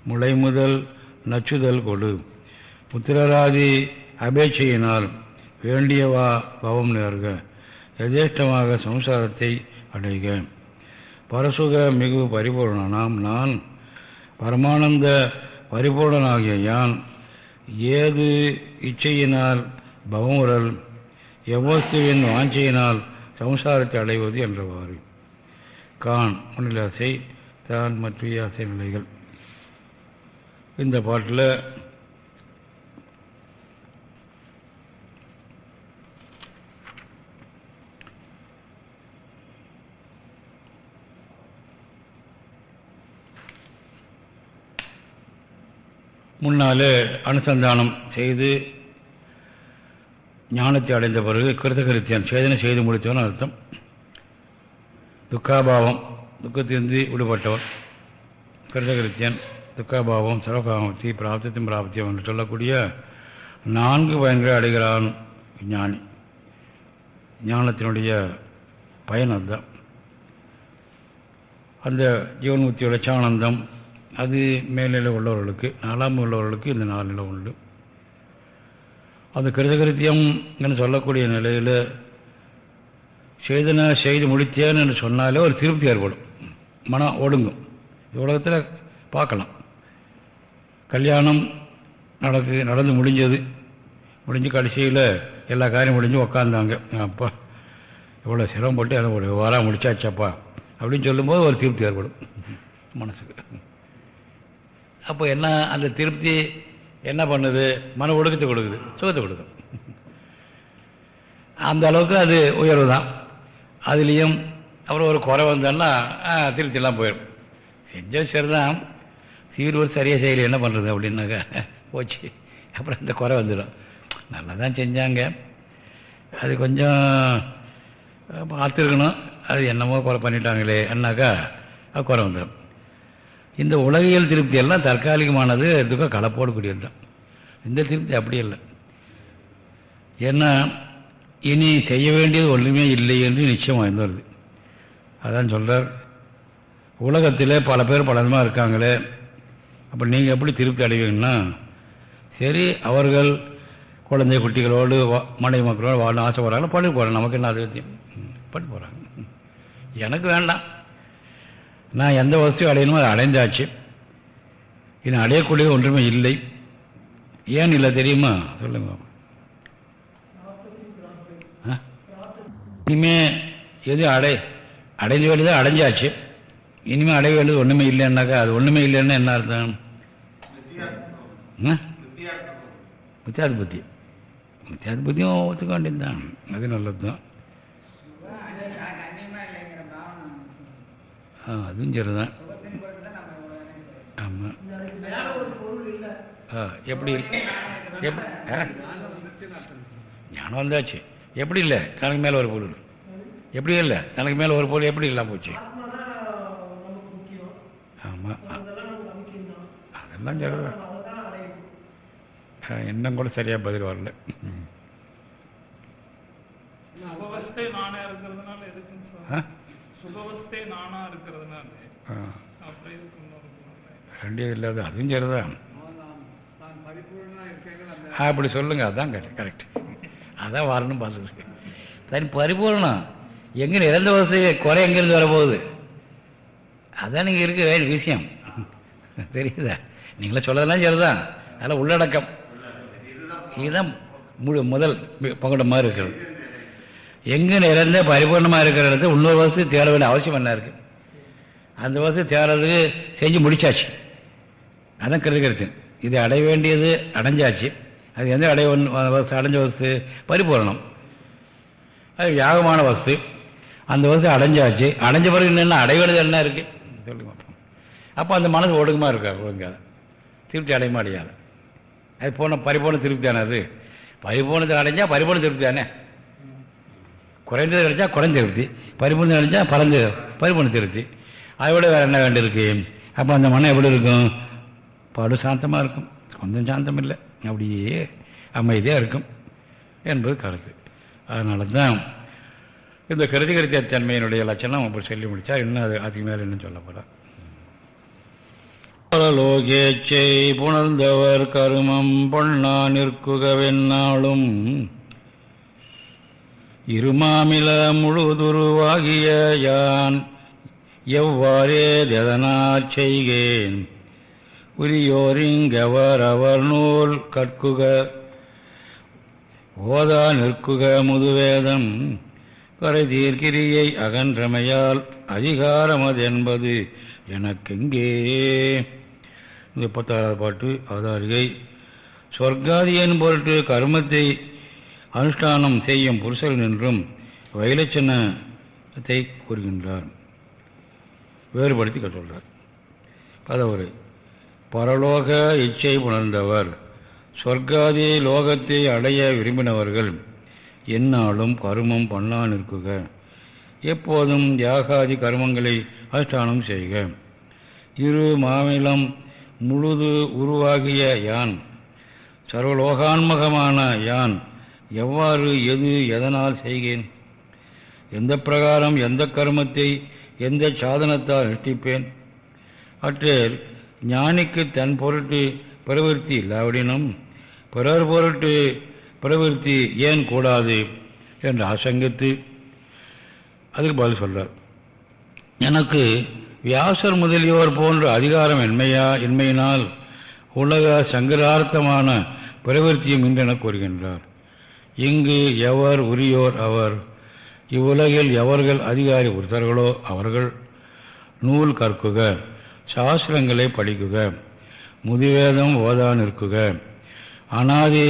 முளை முதல் நச்சுதல் கொடு. புத்திரராதி அபேட்சையினால் வேண்டியவா பவம் நேர்க. யதேஷ்டமாக சம்சாரத்தை அடைக. பரசுக மிகு பரிபூர்ணனாம். நான் பரமானந்த பரிபூர்ணனாகிய யான் ஏது இச்சையினால் பவமுறல் எவ்வஸ்துவின் வாஞ்சையினால் சம்சாரத்தை அடைவது என்றவாறு. கான் முன்னிலாசை தான் மற்ற ஆசை நிலைகள் இந்த பாட்டில் முன்னால் அனுசந்தானம் செய்து ஞானத்தை அடைந்த பிறகு கிருத்தகிருத்தியன் சேதனை செய்து முடித்தவன் அர்த்தம். துக்காபாவம் துக்கத்திலிருந்து விடுபட்டவன். கிருதகிருத்தியன் துக்காபாவம் சர்வகாமத்தி பிராப்தத்தின் பிராப்தியம் என்று சொல்லக்கூடிய நான்கு பயன்களை அடைகிறான் ஞானி. ஞானத்தினுடைய பயன் அதுதான். அந்த ஜீவன்முக்தியோட சானந்தம் அது மேல்நிலை உள்ளவர்களுக்கு நாலாம் உள்ளவர்களுக்கு இந்த நாலு நிலை உண்டு. அந்த கிருதகிருத்தியம் என்று சொல்லக்கூடிய நிலையில் செய்தன செய்து முடித்தேன்னு என்று சொன்னாலே ஒரு திருப்தி ஏற்படும். மனம் ஒடுங்கும். உலகத்தில் பார்க்கலாம். கல்யாணம் நடக்கு நடந்து முடிஞ்சது. முடிஞ்சு கடைசியில் எல்லா காரியம் முடிஞ்சு உக்காந்தாங்க. அப்பா இவ்வளோ சிரமப்பட்டு அதை ஒரு வாரம் முடிச்சாச்சப்பா. அப்படின்னு சொல்லும்போது ஒரு திருப்தி ஏற்படும் மனசுக்கு. அப்போ என்ன அந்த திருப்தி என்ன பண்ணுது? மன ஒழுக்கத்தை கொடுக்குது. சுகத்தை கொடுக்கும் அந்த அளவுக்கு அது உயர்வு தான் அதுலேயும் அப்புறம் ஒரு குறை வந்தோன்னா திருப்தியெல்லாம் போயிடும் செஞ்சது சரிதான். தீர்வு சரியாக செய்யலை என்ன பண்ணுறது அப்படின்னாக்கா போச்சு. அப்புறம் இந்த குறை வந்துடும் நல்லா தான் செஞ்சாங்க. அது கொஞ்சம் பார்த்துருக்கணும். அது என்னமோ குறை பண்ணிட்டாங்களே என்னாக்கா குறை வந்துடும் இந்த உலகியல் திருப்தி எல்லாம் தற்காலிகமானது துக்க கலப்போடு கூடியது தான் இந்த திருப்தி அப்படி இல்லை ஏன்னா இனி செய்ய வேண்டியது ஒன்றுமே இல்லை என்று நிச்சயம் வாய்ந்து வருது. அதான் சொல்கிறார் உலகத்தில் பல பேர் பல விதமாக இருக்காங்களே. அப்போ நீங்கள் எப்படி திருப்தி அடைவீங்கன்னா சரி அவர்கள் குழந்தை குட்டிகளோடு மனைவி மக்களோடு வாழணும் ஆசைப்படுறாங்களோ பண்ணி போகிறாங்க நமக்கு என்ன அது பண்ணி போகிறாங்க எனக்கு வேண்டாம். நான் எந்த வசதியும் அடையணுமோ அதை அடைந்தாச்சு. இன்னும் அடையக்கூடிய ஒன்றுமே இல்லை. ஏன் இல்லை தெரியுமா? சொல்லுங்க. இனிமே எது அடை அடைஞ்ச வேண்டியது அடைஞ்சாச்சு. இனிமேல் அடைய வேண்டியது ஒன்றுமே இல்லைன்னாக்கா அது ஒன்றுமே இல்லைன்னா என்ன அர்த்தம்? மித்தியாத புத்தி. மித்தியாத புத்தியும் ஒத்துக்க வேண்டியது தான் அது நல்லது தான் அதுவும் சரிதான். ஆமாம் ஆ எப்படி ஞானம் வந்தாச்சு. எப்படி இல்லை? தனக்கு மேலே ஒரு பொருள். எப்படி இல்லை? தனக்கு மேலே ஒரு பொருள் எப்படி இல்லாமல் போச்சு? ஆமாம் அதெல்லாம் சரிதான். இன்னும் கூட சரியாக பதில் வரல. சுகவஸ்தை நானா இருக்கிறதுனால ஆ? சுகவஸ்தை நானா இருக்கிறதுனால ரெண்டே இல்லாத அதுவும் சரிதான். அப்படி சொல்லுங்க அதான் கரெக்ட் கரெக்ட். அதான் வரணும் பார்த்துட்டு சரி பரிபூர்ணம். எங்கே இறந்த வசதி குறை எங்கேருந்து வரப்போகுது? அதான் நீங்கள் இருக்க வேண்டிய விஷயம். தெரியுதா? நீங்களே சொல்லதெல்லாம் சரிதான். அதில் உள்ளடக்கம். இதுதான் முழு முதல் பங்கடம் மாதிரி இருக்கிறது. எங்கே நிறைந்த பரிபூர்ணமாக இருக்கிற இடத்துல இன்னொரு வருஷத்துக்கு தேட வேண்டிய அவசியம் என்ன இருக்குது அந்த வருஷத்துக்கு தேடுறதுக்கு செஞ்சு முடிச்சாச்சு. அதான் கருதுகிறது இது அடைய வேண்டியது அடைஞ்சாச்சு. அது எந்த அடைய வஸ்து அடைஞ்ச வஸ்து பரிபூரணம். அது யாகமான வஸ்து அந்த வஸ்து அடைஞ்சாச்சு. அடைஞ்ச பிறகு என்னென்ன அடைய வேண்டியது என்ன இருக்குது சொல்லி பார்ப்போம் அப்போ அந்த மனசு ஒடுக்கமாக இருக்கா? ஒழுங்காத. திருப்தி அடைய மாட்டேங்காது அது போன பரிபூர்ண திருப்தி தானே அது பரிபூர்ணத்தை அடைஞ்சால் பரிபூர்ண திருப்தி தானே குறைந்தது கிடைச்சா குறைந்த திருப்தி பரிபூர்ணம் கிடைச்சா பறந்து பரிபூர்ண திருப்தி அதை விட வேறு என்ன வேண்டியிருக்கு அப்போ அந்த மனம் எப்படி இருக்கும்? படு சாந்தமாக இருக்கும். கொஞ்சம் சாந்தம் இல்லை. அப்படியே அமைதியாக இருக்கும் என்பது கருத்து. அதனால தான் இந்த கருதி கருத்திய தன்மையினுடைய லட்சணம் அப்படி சொல்லி முடித்தா இன்னும் அது அதுக்கு மேலே இன்னும் சொல்லப்படாது பரலோகேச்சை புணர்ந்தவர் கருமம் பொன்னா நிற்குகவென்னாலும் இருமாமில முழுதுருவாகிய யான் எவ்வாறே எதனாச் செய்கேன். உரியோரிங்கவர் அவர் நூல் கற்குக ஓதா நிற்குக முதுவேதம். கரை தீர்க்கிரியை அகன்றமையால் அதிகாரமது என்பது எனக்கெங்கே? முப்பத்தாறாவது பாட்டு அவதாரிகை சொர்க்காதியன் பொருட்டு கர்மத்தை அனுஷ்டானம் செய்யும் புருஷன் என்றும் வைலட்சணத்தை கூறுகின்றார். வேறுபடுத்தி கற்றுள்ளார் பதவுரை பரலோக இச்சை உணர்ந்தவர் சொர்க்காதி லோகத்தை அடைய விரும்பினவர்கள் எந்நாளும் கருமம் பண்ணா நிற்குக. எப்போதும் யாகாதி கர்மங்களை அனுஷ்டானம் செய்க. இரு மாநிலம் முழுது உருவாகிய யான் சர்வலோகான்மகமான யான் எவ்வாறு எது எதனால் செய்கேன் எந்த பிரகாரம் எந்த கர்மத்தை எந்த சாதனத்தால் நிஷ்டிப்பேன் அற்றில் ஞானிக்கு தன் பொருட்டு பிரவருத்தி இல்லாவிடினும் பிறர் பொருட்டு பிரவருத்தி ஏன் கூடாது என்று ஆசங்கித்து அதுக்கு பதில் சொல்றார். எனக்கு வியாசர் முதலியோர் போன்ற அதிகாரம் என்மையா இன்மையினால் உலக சங்கரார்த்தமான பிரவருத்தியும் இன்றென கூறுகின்றார். இங்கு எவர் உரியோர் அவர்? இவ்வுலகில் எவர்கள் அதிகாரி ஒருத்தர்களோ அவர்கள் நூல் கற்குக சாஸ்திரங்களை படிக்குக முதிவேதம் ஓதா நிற்குக அனாதி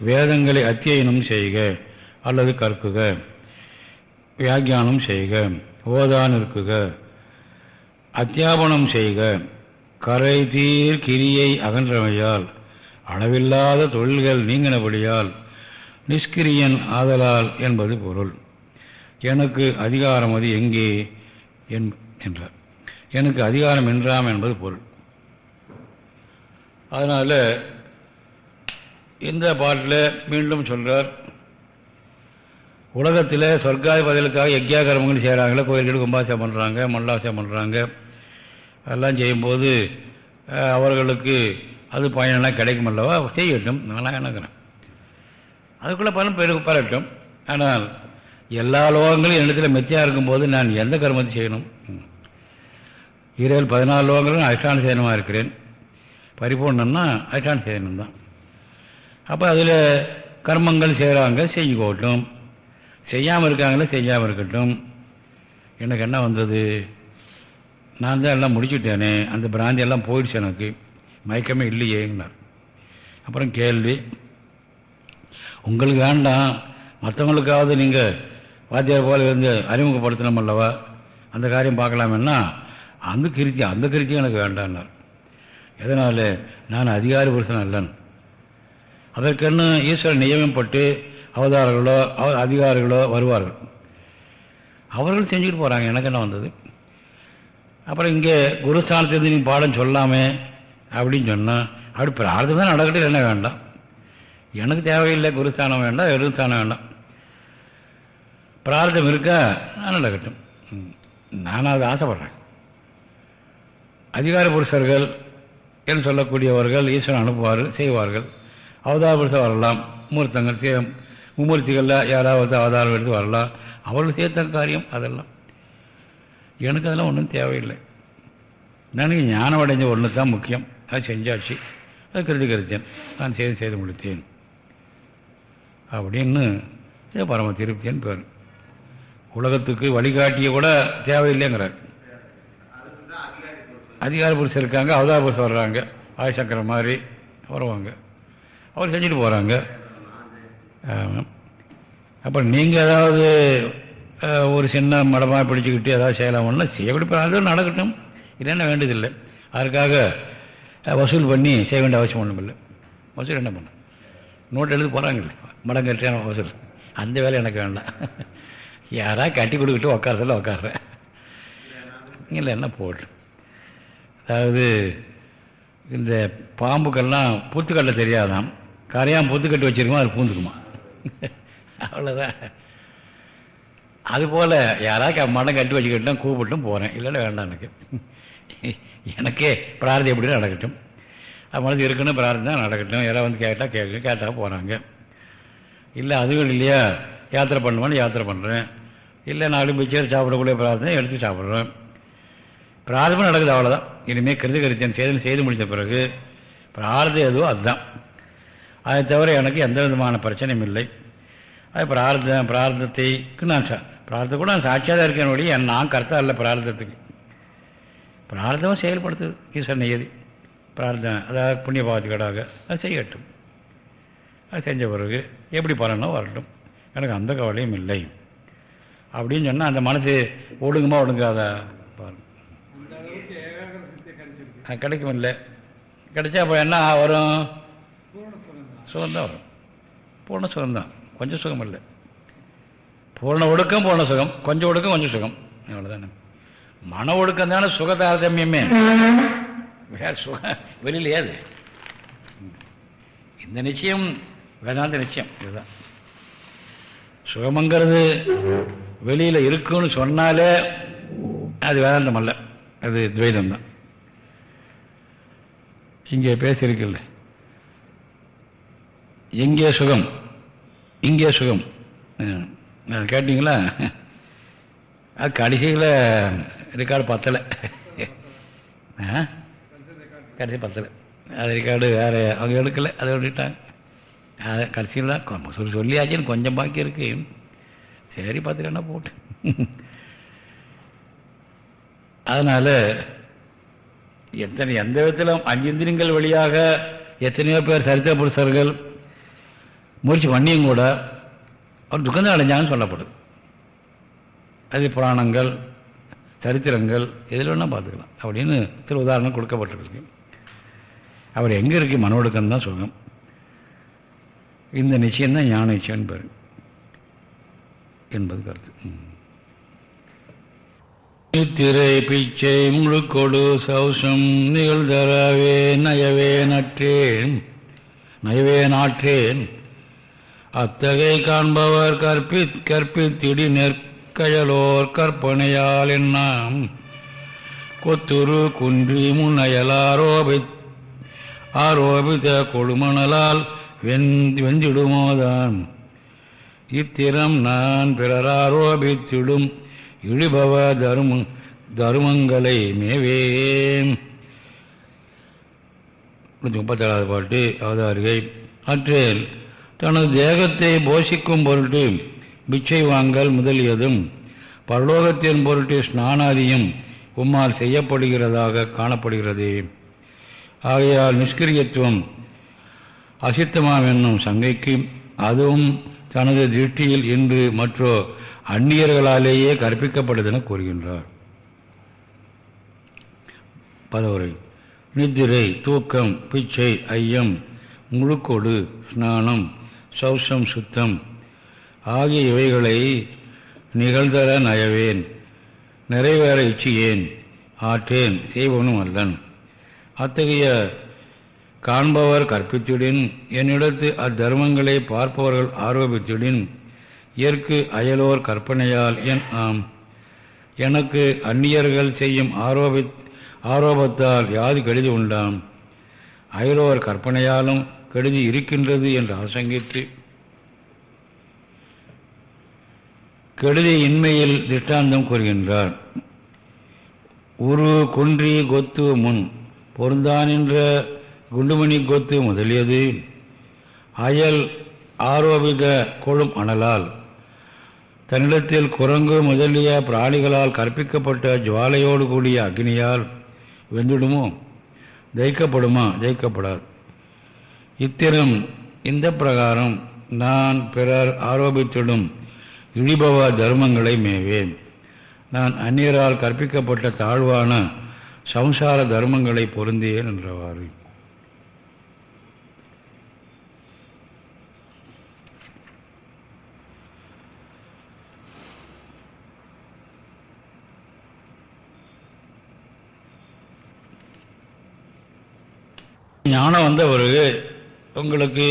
வேதங்களை அத்தியனம் செய்க அல்லது கற்குக வியாக்கியானம் செய்க ஓதா நிற்குக அத்தியாபனம் செய்க கரை தீர் கிரியை அகன்றமையால் அளவில்லாத தொழில்கள் நீங்கினபடியால் நிஷ்கிரியன் ஆதலால் என்பது பொருள். எனக்கு அதிகாரம் அது எங்கே என்றார். எனக்கு அதிகாரம் என்றாம் என்பது பொருள். அதனால் இந்த பாட்டில் மீண்டும் சொல்கிறார் உலகத்தில் சொர்க்காதி பதிலுக்காக யக்யா கர்மங்கள் செய்கிறாங்களே கோயில்கள் கும்பாசம் பண்ணுறாங்க மல்லாசம் பண்ணுறாங்க அதெல்லாம் செய்யும்போது அவர்களுக்கு அது பயனெல்லாம் கிடைக்கும் அல்லவா செய்யட்டும். நான் என்னங்கிறேன் அதுக்குள்ளே பலன் பெரு பெறட்டும். ஆனால் எல்லா லோகங்களும் என்னிடத்தில் மெத்தியாக இருக்கும்போது நான் எந்த கர்மத்தை செய்யணும்? இரவில் பதினாலு லோகங்களும் அதிஷ்டான சேனமாக இருக்கிறேன். பரிபூர்ணம்னா அதிஷ்டான சேதனம் தான். அப்போ அதில் கர்மங்கள் செய்கிறாங்க செஞ்சுக்கோட்டும் செய்யாமல் இருக்காங்களே செய்யாமல் இருக்கட்டும். எனக்கு என்ன வந்தது? நான் தான் எல்லாம் முடிச்சுட்டேனே அந்த பிராந்தி எல்லாம் போயிடுச்சு எனக்கு. மயக்கமே இல்லையேங்கனார் அப்புறம் கேள்வி உங்களுக்கு வேண்டாம். மற்றவங்களுக்காவது நீங்கள் வாத்தியார் போல இருந்து அறிமுகப்படுத்தணும் அல்லவா அந்த காரியம் பார்க்கலாமேன்னா அந்த கிருத்தி அந்த கிருத்தியும் எனக்கு வேண்டான்னார் எதனால்? நான் அதிகாரி புருஷன் அல்லன். அதற்கென்னு ஈஸ்வரன் நியமப்பட்டு அவ அதிகாரிகளோ வருவார்கள். அவர்கள் செஞ்சுட்டு போகிறாங்க எனக்கு என்ன வந்தது? அப்புறம் இங்கே குருஸ்தானத்திலிருந்து நீ பாடம் சொல்லாமே அப்படின்னு சொன்னால் அப்படி பிரார்த்தம் தான் நடக்கட்டும் என்ன வேண்டாம். எனக்கு தேவையில்லை குருஸ்தானம் வேண்டாம் எருஸ்தானம் வேண்டாம். பிரார்த்தம் இருக்கா? நான் நடக்கட்டும். நானும் அதை ஆசைப்படுறேன். அதிகார புருஷர்கள் என்று சொல்லக்கூடியவர்கள் ஈஸ்வரன் அனுப்புவார் செய்வார்கள். அவதார புருஷர் வரலாம் மூர்த்தங்கள் மும்மூர்த்திகளில் யாராவது அவதாரம் எடுத்து வரலாம். அவர்கள் சேர்த்த காரியம் அதெல்லாம். எனக்கு அதெல்லாம் ஒன்றும் தேவையில்லை. நான் ஞானம் அடைஞ்ச ஒன்று தான் முக்கியம். அது செஞ்சாச்சு. அது கருதி கருத்தேன் நான் செய்து செய்து முடித்தேன். அப்படின்னு பரம திருப்தின்னு பேர். உலகத்துக்கு வழிகாட்டிய கூட தேவையில்லைங்கிறார். அதிகார புருஷர் இருக்காங்க அவதார புருஷர் வர்றாங்க ஆயசங்கர மாதிரி வருவாங்க. அவர் செஞ்சுட்டு போகிறாங்க ஆமாம் அப்புறம் நீங்கள் ஏதாவது ஒரு சின்ன மடமாக பிடிச்சிக்கிட்டு ஏதாவது செய்யலாம்னா செய்யக்கூடிய அது நடக்கட்டும். இல்லைன்னா வேண்டியதில்லை. அதுக்காக வசூல் பண்ணி செய்ய வேண்டிய அவசியம் ஒன்றும் இல்லை வசூல் என்ன பண்ண நோட் எழுதி போகிறாங்கல்ல மடம் கட்டியான வசூல் அந்த வேலை எனக்கு வேண்டாம். யாராவது கட்டி கொடுக்கிட்டு உட்கார சொல்ல உட்காடுறேன் இல்லை என்ன போடுறேன் அதாவது இந்த பாம்புக்கெல்லாம் பூத்துக்கட்டை தெரியாதான் கரையான் பூத்துக்கட்டு வச்சிருக்குமா அது பூந்துக்குமா? அவ்வளோதான் அதுபோல் யாராவது மடம் கட்டி வச்சுக்கிட்டோம் கூப்பிட்டும் போகிறேன் இல்லைன்னா வேண்டாம் எனக்கு. எனக்கே பிரார்த்தம் எப்படி நடக்கட்டும். அது மனசு இருக்குன்னு பிரார்த்தம் நடக்கட்டும். யாராவது வந்து கேட்டால் கேட்க கேட்டால் போகிறாங்க இல்லை அதுவும் இல்லையா? யாத்திரை பண்ணுவேன்னு யாத்திரை பண்ணுறேன் இல்லை நாலு பிச்சர் சாப்பிடக்கூடிய பிரார்த்தனை எடுத்து சாப்பிட்றேன். பிரார்த்தனை நடக்குது அவ்வளோதான் இனிமேல் கருது கருத்தேன் செய்து செய்து முடித்த பிறகு பிரார்த்தம் எதுவோ அதுதான். அதை தவிர எனக்கு எந்த விதமான பிரச்சனையும் இல்லை. அது பிரார்த்தம் பிரார்த்தத்தைக்கு நான் சா பிரார்த்த கூட நான் சாட்சியாக தான் இருக்கேன் ஒழிய நான் கர்த்தா இல்லை பிரார்த்தத்துக்கு. பிரார்த்தம் செயல்படுத்துது. ஈஸ்வரன் எது பிரார்த்தனை அதாவது புண்ணிய பாவத்துக்கடாக அது செய்யட்டும். அது செஞ்ச பிறகு எப்படி பலனோ வரட்டும். எனக்கு அந்த கவலையும் இல்லை. அப்படின்னு சொன்னால் அந்த மனசு ஒடுங்குமா ஒடுங்காதா? பாருங்க. அது கிடைக்கும் இல்லை. கிடைச்சா அப்போ என்ன வரும்? சுகம் தான் சுகம்தான் வரும். பூர்ண சுகம்தான். கொஞ்சம் சுகம் இல்லை. பூர்ண ஒடுக்கம் பூர்ண சுகம். கொஞ்சம் ஒடுக்கம் கொஞ்சம் சுகம். அவ்வளோதானே மன ஒடுக்கம் தானே சுக தாரதமியமே வேறு சுகம் வெளியில அது. இந்த நிச்சயம் வேதாந்த நிச்சயம். இதுதான். சுகமங்கிறது வெளியில் இருக்குன்னு சொன்னாலே அது வேதாந்தம் அல்ல. அது துவைதம்தான். இங்கே பேசியிருக்கில்ல. எங்கே சுகம்? இங்கே சுகம். கேட்டிங்களா? அது கடைசியில் ரெக்கார்டு பத்தலை. ஆ கடைசி பத்தலை. அது ரெக்கார்டு வேறு அவங்க எடுக்கலை அதை விட்டுட்டாங்க அது கடைசியில் தான் சொல்லி சொல்லியாச்சுன்னு கொஞ்சம் பாக்கி இருக்கு சரி பார்த்துக்கன்னா போட்டு அதனால் எத்தனை எந்த விதத்திலும் அஞ்சிந்திரியங்கள் வழியாக எத்தனையோ பேர் சரித்திர புருஷர்கள் முயற்சி பண்ணியும் கூட அவர் துக்கந்தான் அடைஞ்சாங்கன்னு சொல்லப்படுது அது புராணங்கள் சரித்திரங்கள் இதில் வேணால் பார்த்துக்கலாம் அப்படின்னு சில உதாரணம் கொடுக்கப்பட்டிருக்கு அவர் எங்கே இருக்கு மனொடுக்கம் தான் சுகம் இந்த நிச்சயம்தான் ஞான நிச்சயம் பேர் என்பது கருத்து. திரை பிச்சை முழுக்கொடு சௌசம் நிகழ்தரவே நயவே நற்றேன் நயவே நாற்றேன். அத்தகை காண்பவர் கற்பி கற்பித்திடி நெற்கயலோர் கற்பனையால் என்னாம். கொத்துரு குன்றி முன்னையலாரோபி ஆரோபித்த கொடுமணலால் வெந் வெந்திடுமோதான் இத்திரம் நான் பிறராரோபித்திடும் இழிபவ தரும தருமங்களை மேவேன். முப்பத்தேழாவது பாட்டு அவதாரிகை. அற்றேல் தனது தேகத்தை போஷிக்கும் பொருட்டு பிச்சை வாங்கல் முதலியதும் பரலோகத்தின் பொருட்டு ஸ்நானாதியும் உம்மால் செய்யப்படுகிறதாக காணப்படுகிறது. ஆகையால் நிஷ்கிரியத்துவம் அசித்தமாம் என்னும் சங்கைக்கு அதுவும் தனது திருஷ்டியில் இன்று மற்றோ அந்நியர்களாலேயே கற்பிக்கப்படுதென கூறுகின்றார். பதவுரை. நித்திரை தூக்கம் பிச்சை ஐயம் முழுக்கொடு ஸ்நானம் சௌசம் சுத்தம் ஆகிய இவைகளை நிகழ்தர நயவேன் நிறைவேற இச்சியேன் ஆற்றேன் செய்வனும் அல்லன். அத்தகைய காண்பவர் கற்பித்துடன். என்னிடத்து அத்தர்மங்களை பார்ப்பவர்கள் ஆரோபித்துடன். இயற்கு அயலோர் கற்பனையால் என் ஆம். எனக்கு அந்நியர்கள் செய்யும் ஆரோபி ஆரோபத்தால் யாது கெடுதி உண்டாம். அயலோர் கற்பனையாலும் கெடுதி இருக்கின்றது என்று ஆசங்கித்து. கெடுதி இன்மையில் திஷ்டாந்தம் கூறுகின்றார். உரு குன்றி கொத்து முன் பொருந்தானின்ற குண்டுமணி கொத்து முதலியது. அயல் ஆரோபித கொழும் அனலால் தன்னிடத்தில் குரங்கு முதலிய பிராணிகளால் கற்பிக்கப்பட்ட ஜுவாலையோடு கூடிய அக்னியால் வெந்துடுமோ ஜெயிக்கப்படுமா? ஜெயிக்கப்படாது. இத்திரம் இந்த பிரகாரம் நான் பிறர் ஆரோபித்திடும் இழிபவ தர்மங்களை மேவேன். நான் அந்நியரால் கற்பிக்கப்பட்ட தாழ்வான சம்சார தர்மங்களை பொருந்தியேன் என்றவாறு. ஞானம் வந்த பிறகு உங்களுக்கு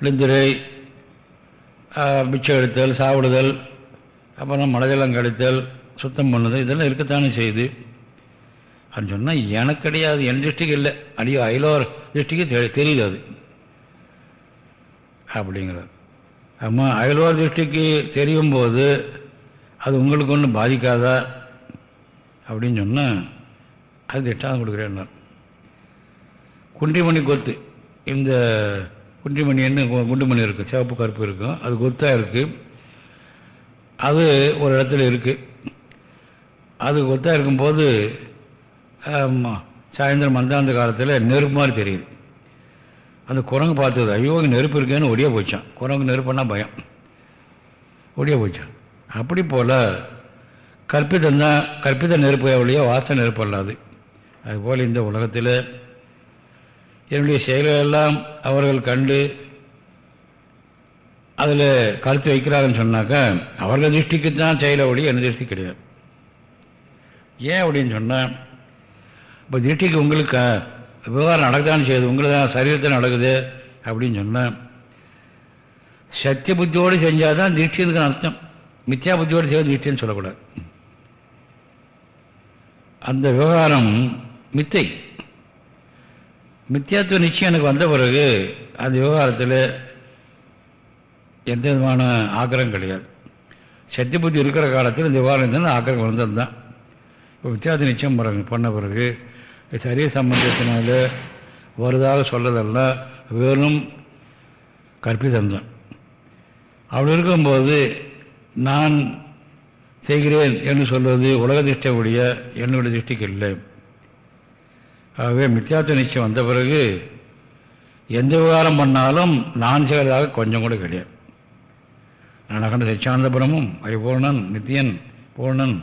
நிந்திரை மிச்சம் எடுத்தல் சாப்பிடுதல் அப்புறம் மனதெல்லாம் கழித்தல் சுத்தம் பண்ணுதல் இதெல்லாம் இருக்கத்தானே செய்யுது அப்படின்னு சொன்னால் எனக்கு கிடையாது என் திருஷ்டிக்கு இல்லை. அடியோ அயலோர் திருஷ்டிக்கு தெ தெரியுது அது. அப்படிங்கிறது அம்மா அயலோர் திருஷ்டிக்கு தெரியும் போது அது உங்களுக்கு ஒன்றும் பாதிக்காதா? அப்படின்னு சொன்னால் அது திட்டம் கொடுக்குறேன் குன்றிமணி கொத்து. இந்த குன்றிமணி என்ன குண்டுமணி இருக்குது சிவப்பு கருப்பு இருக்கும் அது கொத்தாக இருக்குது அது ஒரு இடத்துல இருக்குது அது கொத்தாக இருக்கும்போது சாயந்தரம் மந்தாந்த காலத்தில் நெருப்பு மாதிரி தெரியுது. அந்த குரங்கு பார்த்தது ஐயோ நெருப்பு இருக்கேன்னு ஒடியே போச்சான் குரங்கு நெருப்புன்னா பயம். ஒடியே போச்சான் அப்படி போல் கற்பிதம் தான் நெருப்பு எவ்வளையோ வாசனை நெருப்பு அல்லாது. அதுபோல் இந்த உலகத்தில் என்னுடைய செயல்களெல்லாம் அவர்கள் கண்டு அதில் கருத்து வைக்கிறாருன்னு சொன்னாக்கா அவர்கள் திருஷ்டிக்கு தான் செயலை ஒளி என்ன திருஷ்டி கிடையாது. ஏன் அப்படின்னு சொன்னால் இப்போ திருஷ்டிக்கு உங்களுக்கு விவகாரம் நடக்குதான்னு செய்யுது உங்களுக்கு தான் சரீரத்தில் நடக்குது அப்படின்னு சொன்னால் சத்திய புத்தியோடு செஞ்சால் தான் திருஷ்டின்னு அர்த்தம். மித்யா புத்தியோடு செய்வது திருஷ்டின்னு சொல்லக்கூடாது. அந்த விவகாரம் மித்தை. மித்தியாத்துவ நிச்சயம் எனக்கு வந்த பிறகு அந்த விவகாரத்தில் எந்த விதமான ஆக்கிரகம் கிடையாது. சத்திய புத்தி இருக்கிற காலத்தில் இந்த விவகாரம் இருந்தால் ஆக்கிரகம் வந்தது தான் இப்போ வித்தியாச நிச்சயம் பண்ண பிறகு சரிய சம்பந்தத்தினால வருதாக சொல்லதெல்லாம் வெறும் கற்பிதம்தான். அப்படி இருக்கும்போது நான் செய்கிறேன் என்று சொல்வது உலக திருஷ்டியுடைய என்னுடைய திருஷ்டிக்கு இல்லை. ஆகவே மித்தியாத்துவ நிச்சயம் வந்த பிறகு எந்த விவகாரம் பண்ணாலும் நான் செய்கிறதாக கொஞ்சம் கூட கிடையாது நான் அகண்ட சச்சியானந்தபுரமும் ஐபூர்ணன் நித்தியன் பூர்ணன்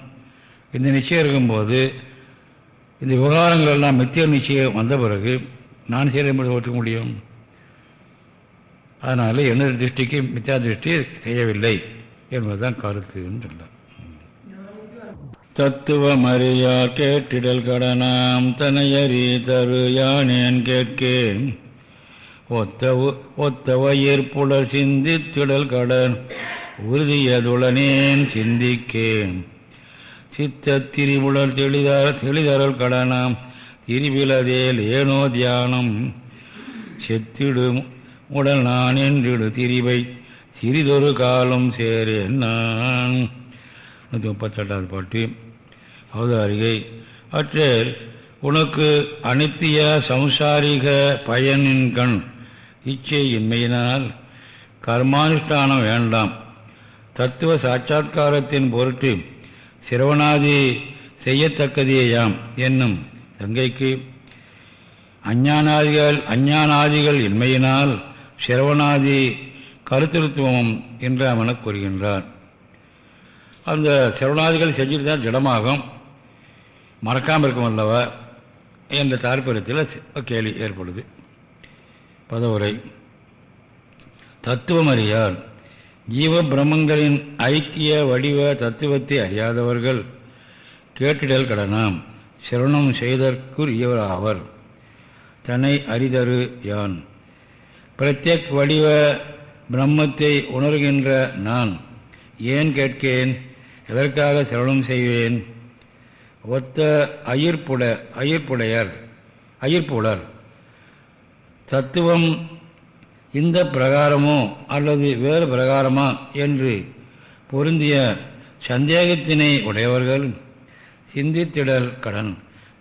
இந்த நிச்சயம் இருக்கும்போது இந்த விவகாரங்கள் எல்லாம் மித்திய நிச்சயம் வந்த பிறகு நான் செய்கிற என்பது ஒத்துக்க முடியும். அதனால் எனது திருஷ்டிக்கு மித்யா திருஷ்டி செய்யவில்லை என்பதுதான் கருத்துன்னு சொல்ல தத்துவம் தத்துவமறியா கேட்டிடல் கடனாம் தனையறி தரு யானேன் கேட்கேன். ஒத்தவு ஒத்த வயிற்புலர் சிந்தித்திடல் கடன் உறுதியதுளனேன் சிந்திக்கேன். சித்த திரிபுலர் தெளிதர தெளிதரல் கடனாம் திரிவிலதேல் ஏனோ தியானம். செத்திடும் உடல் நான் என்றிடு திரிவை சிறிதொரு காலம் சேரேன் நான். நூற்றி முப்பத்தெட்டாவது பாட்டி அவதாரிகை அற்றேர் உனக்கு அனித்திய சம்சாரிக பயனின் கண் இச்சை இன்மையினால் கர்மானுஷ்டானம் வேண்டாம். தத்துவ சாட்சா்காரத்தின் பொருட்டு சிரவணாதி செய்யத்தக்கதேயாம் என்னும் தங்கைக்கு அஞ்ஞானாதிகள் அஞ்ஞானாதிகள் இன்மையினால் சிரவணாதி கருத்திருத்துவம் என்று அவனை கூறுகின்றார். அந்த சிரவணாதிகள் செஞ்சுட்டு தான் திடமாகும். மறக்காமல் இருக்கும் அல்லவா? என்ற தாற்பயத்தில் கேள்வி ஏற்படுது. பதவுரை. தத்துவம் அறியார். ஜீவ பிரம்மங்களின் ஐக்கிய வடிவ தத்துவத்தை அறியாதவர்கள் கேட்டிடல் கடனாம். சிரவணம் செய்தற்குரியவர் ஆவர். தன்னை அறிதரு யான். பிரத்யக் வடிவ பிரம்மத்தை உணர்கின்ற நான். ஏன் கேட்கேன்? எதற்காக சிரவணம் செய்வேன்? ஒத்த அயிர்ப்புட அயிர்ப்புடையர் அயிர்ப்புடர் தத்துவம் இந்த பிரகாரமோ அல்லது வேறு பிரகாரமா என்று பொருந்திய சந்தேகத்தினை உடையவர்கள் சிந்தித்திடல் கடன்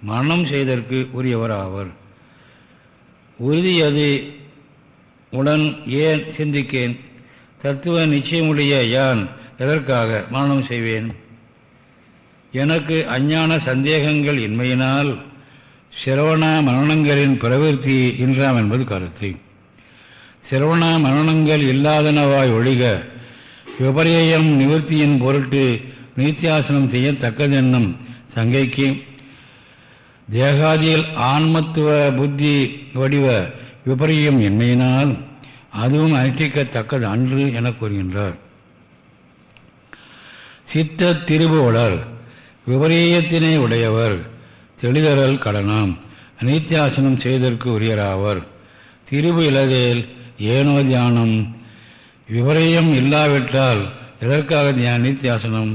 மரணம் செய்தற்கு உரியவர் ஆவர் உடன் ஏன் சிந்திக்கேன்? தத்துவ நிச்சயமுடைய யான் எதற்காக மரணம் செய்வேன்? எனக்கு அஞ்ஞான சந்தேகங்கள் இன்மையினால் சிரவண மரணங்களின் பிரவருத்தி இன்றாம் என்பது கருத்து. சிரவண மரணங்கள் இல்லாதனவாய் ஒழிக விபரீயம் நிவர்த்தியின் பொருட்டு நித்தியாசனம் செய்யத்தக்கதென்னும் சங்கைக்கு. தேகாதியில் ஆன்மத்துவ புத்தி வடிவ விபரீயம் என்மையினால் அதுவும் அனுஷ்டிக்கத்தக்கது அன்று என கூறுகின்றார். சித்த திருபுவலர் விபரீயத்தினை உடையவர் தெளிதரல் கடனாம் நித்தியாசனம் செய்தற்கு உரியராவர். திருவு இலதேல் ஏனோ தியானம் விபரீயம் இல்லாவிட்டால் எதற்காக தியான நித்தியாசனம்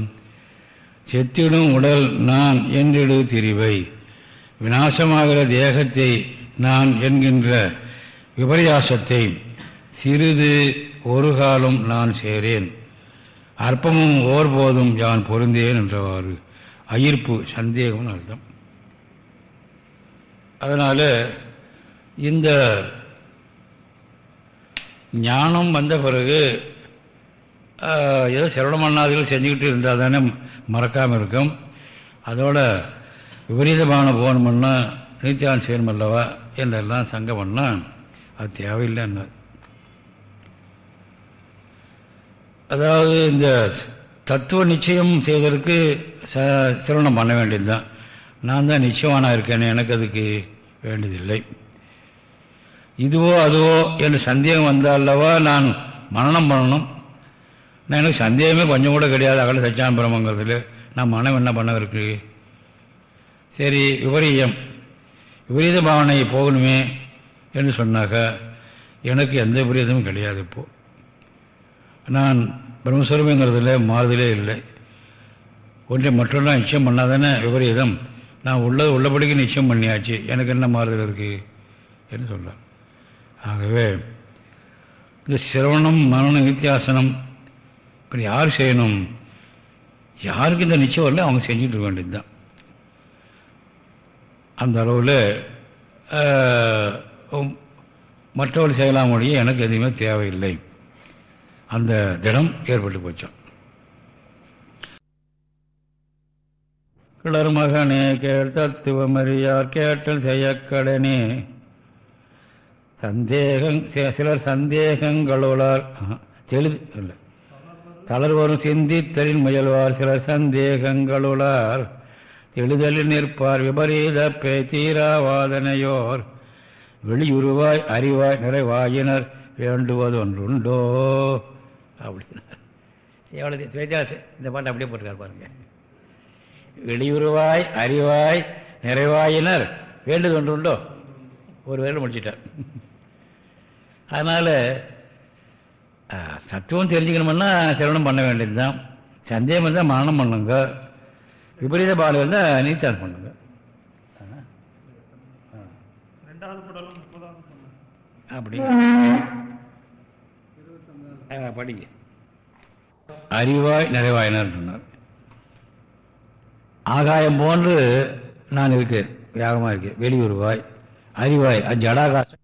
செத்திடும் உடல் நான் என்றிடு திரிவை விநாசமாகிற தேகத்தை நான் என்கின்ற விபரியாசத்தை சிறிது ஒரு காலம் நான் சேரேன். அற்பமும் ஓர்போதும் யான் பொருந்தேன் என்றவாறு. அயிர்ப்பு சந்தேகம்னு அர்த்தம். அதனால் இந்த ஞானம் வந்த பிறகு ஏதோ சிரவண மன்னாதிகள் செஞ்சுக்கிட்டு இருந்தால் தானே மறக்காமல் இருக்கும். அதோட விபரீதமான போகணும்னா நீத்தியான் செய்யணும் அல்லவா என்றெல்லாம் சங்கம் பண்ணால் அது தேவையில்லைன்னு அதாவது இந்த தத்துவ நிச்சயம் செய்வதற்கு ச சிரவணம் பண்ண வேண்டியதுதான். நான் தான் நிச்சயமானா இருக்கேனே எனக்கு அதுக்கு வேண்டியதில்லை. இதுவோ அதுவோ என்று சந்தேகம் வந்தால்லவா நான் மரணம் பண்ணணும்? நான் எனக்கு சந்தேகமே கொஞ்சம் கூட கிடையாது அகல சச்சான்புரமங்குறதுல நான் மனம் என்ன பண்ண இருக்கு? சரி விபரீயம் விபரீத பாவனை போகணுமே என்று சொன்னாக்கா எனக்கு எந்த விபரீதமும் கிடையாது இப்போது நான் பிரம்மஸ்வரூபங்கிறதுல மாறுதலே இல்லை. ஒன்றை மற்றொன்றாம் நிச்சயம் பண்ணாதானே விபரீதம். நான் உள்ளது உள்ளபடிக்கு நிச்சயம் பண்ணியாச்சு. எனக்கு என்ன மாறுதல் இருக்குது என்று சொல்கிறார் ஆகவே இந்த சிரவணம் மரணம் வித்தியாசனம் இப்படி யார் செய்யணும்? யாருக்கு இந்த நிச்சயம் வரல அவங்க செஞ்சுட்டு இருக்க வேண்டியது தான். அந்த அளவில் மற்றவர்கள் செய்யலாம் ஒழிய எனக்கு எதுவுமே தேவையில்லை. அந்த திடம் ஏற்பட்டு போச்சான் கிளர் மகனே கேள் தத்துவமறியார் கேட்டல் செய்யக்கடனே சந்தேகம் சிலர் சந்தேகங்களுளார் தெளிது இல்லை. தளர்வரும் சிந்தித்தலின் முயல்வார் சிலர் சந்தேகங்களுளார் தெளிதலில் நிற்பார் விபரீத பே தீராவாதனையோர் வெளியுருவாய் அறிவாய் நிறைவாயினர் வேண்டுவது ஒன்றுண்டோ அப்படின்னார் எவ்வளோ வித்தியாசம். இந்த பாட்டு அப்படியே போட்டிருக்காரு பாருங்க. வெளியுருவாய் அறிவாய் நிறைவாயினர் வேண்டுது ஒன்று உண்டோ? ஒரு வேலை முடிச்சிட்டார். அதனால் தத்துவம் தெரிஞ்சுக்கணும்னா சிரவணம் பண்ண வேண்டியது தான் சந்தேகம் இருந்தால் மரணம் பண்ணுங்க. விபரீத பாலம் இருந்தால் நீத்தால் பண்ணுங்க. படம் படம் அப்படி ஆ, படிங்க. அறிவாய் நிறைவாயினார் சொன்னார்? ஆகாயம் போன்று நான் இருக்கேன் வேகமாக இருக்கேன். வெளியுருவாய் அறிவாய் அஞ்சு அடாகாசம்.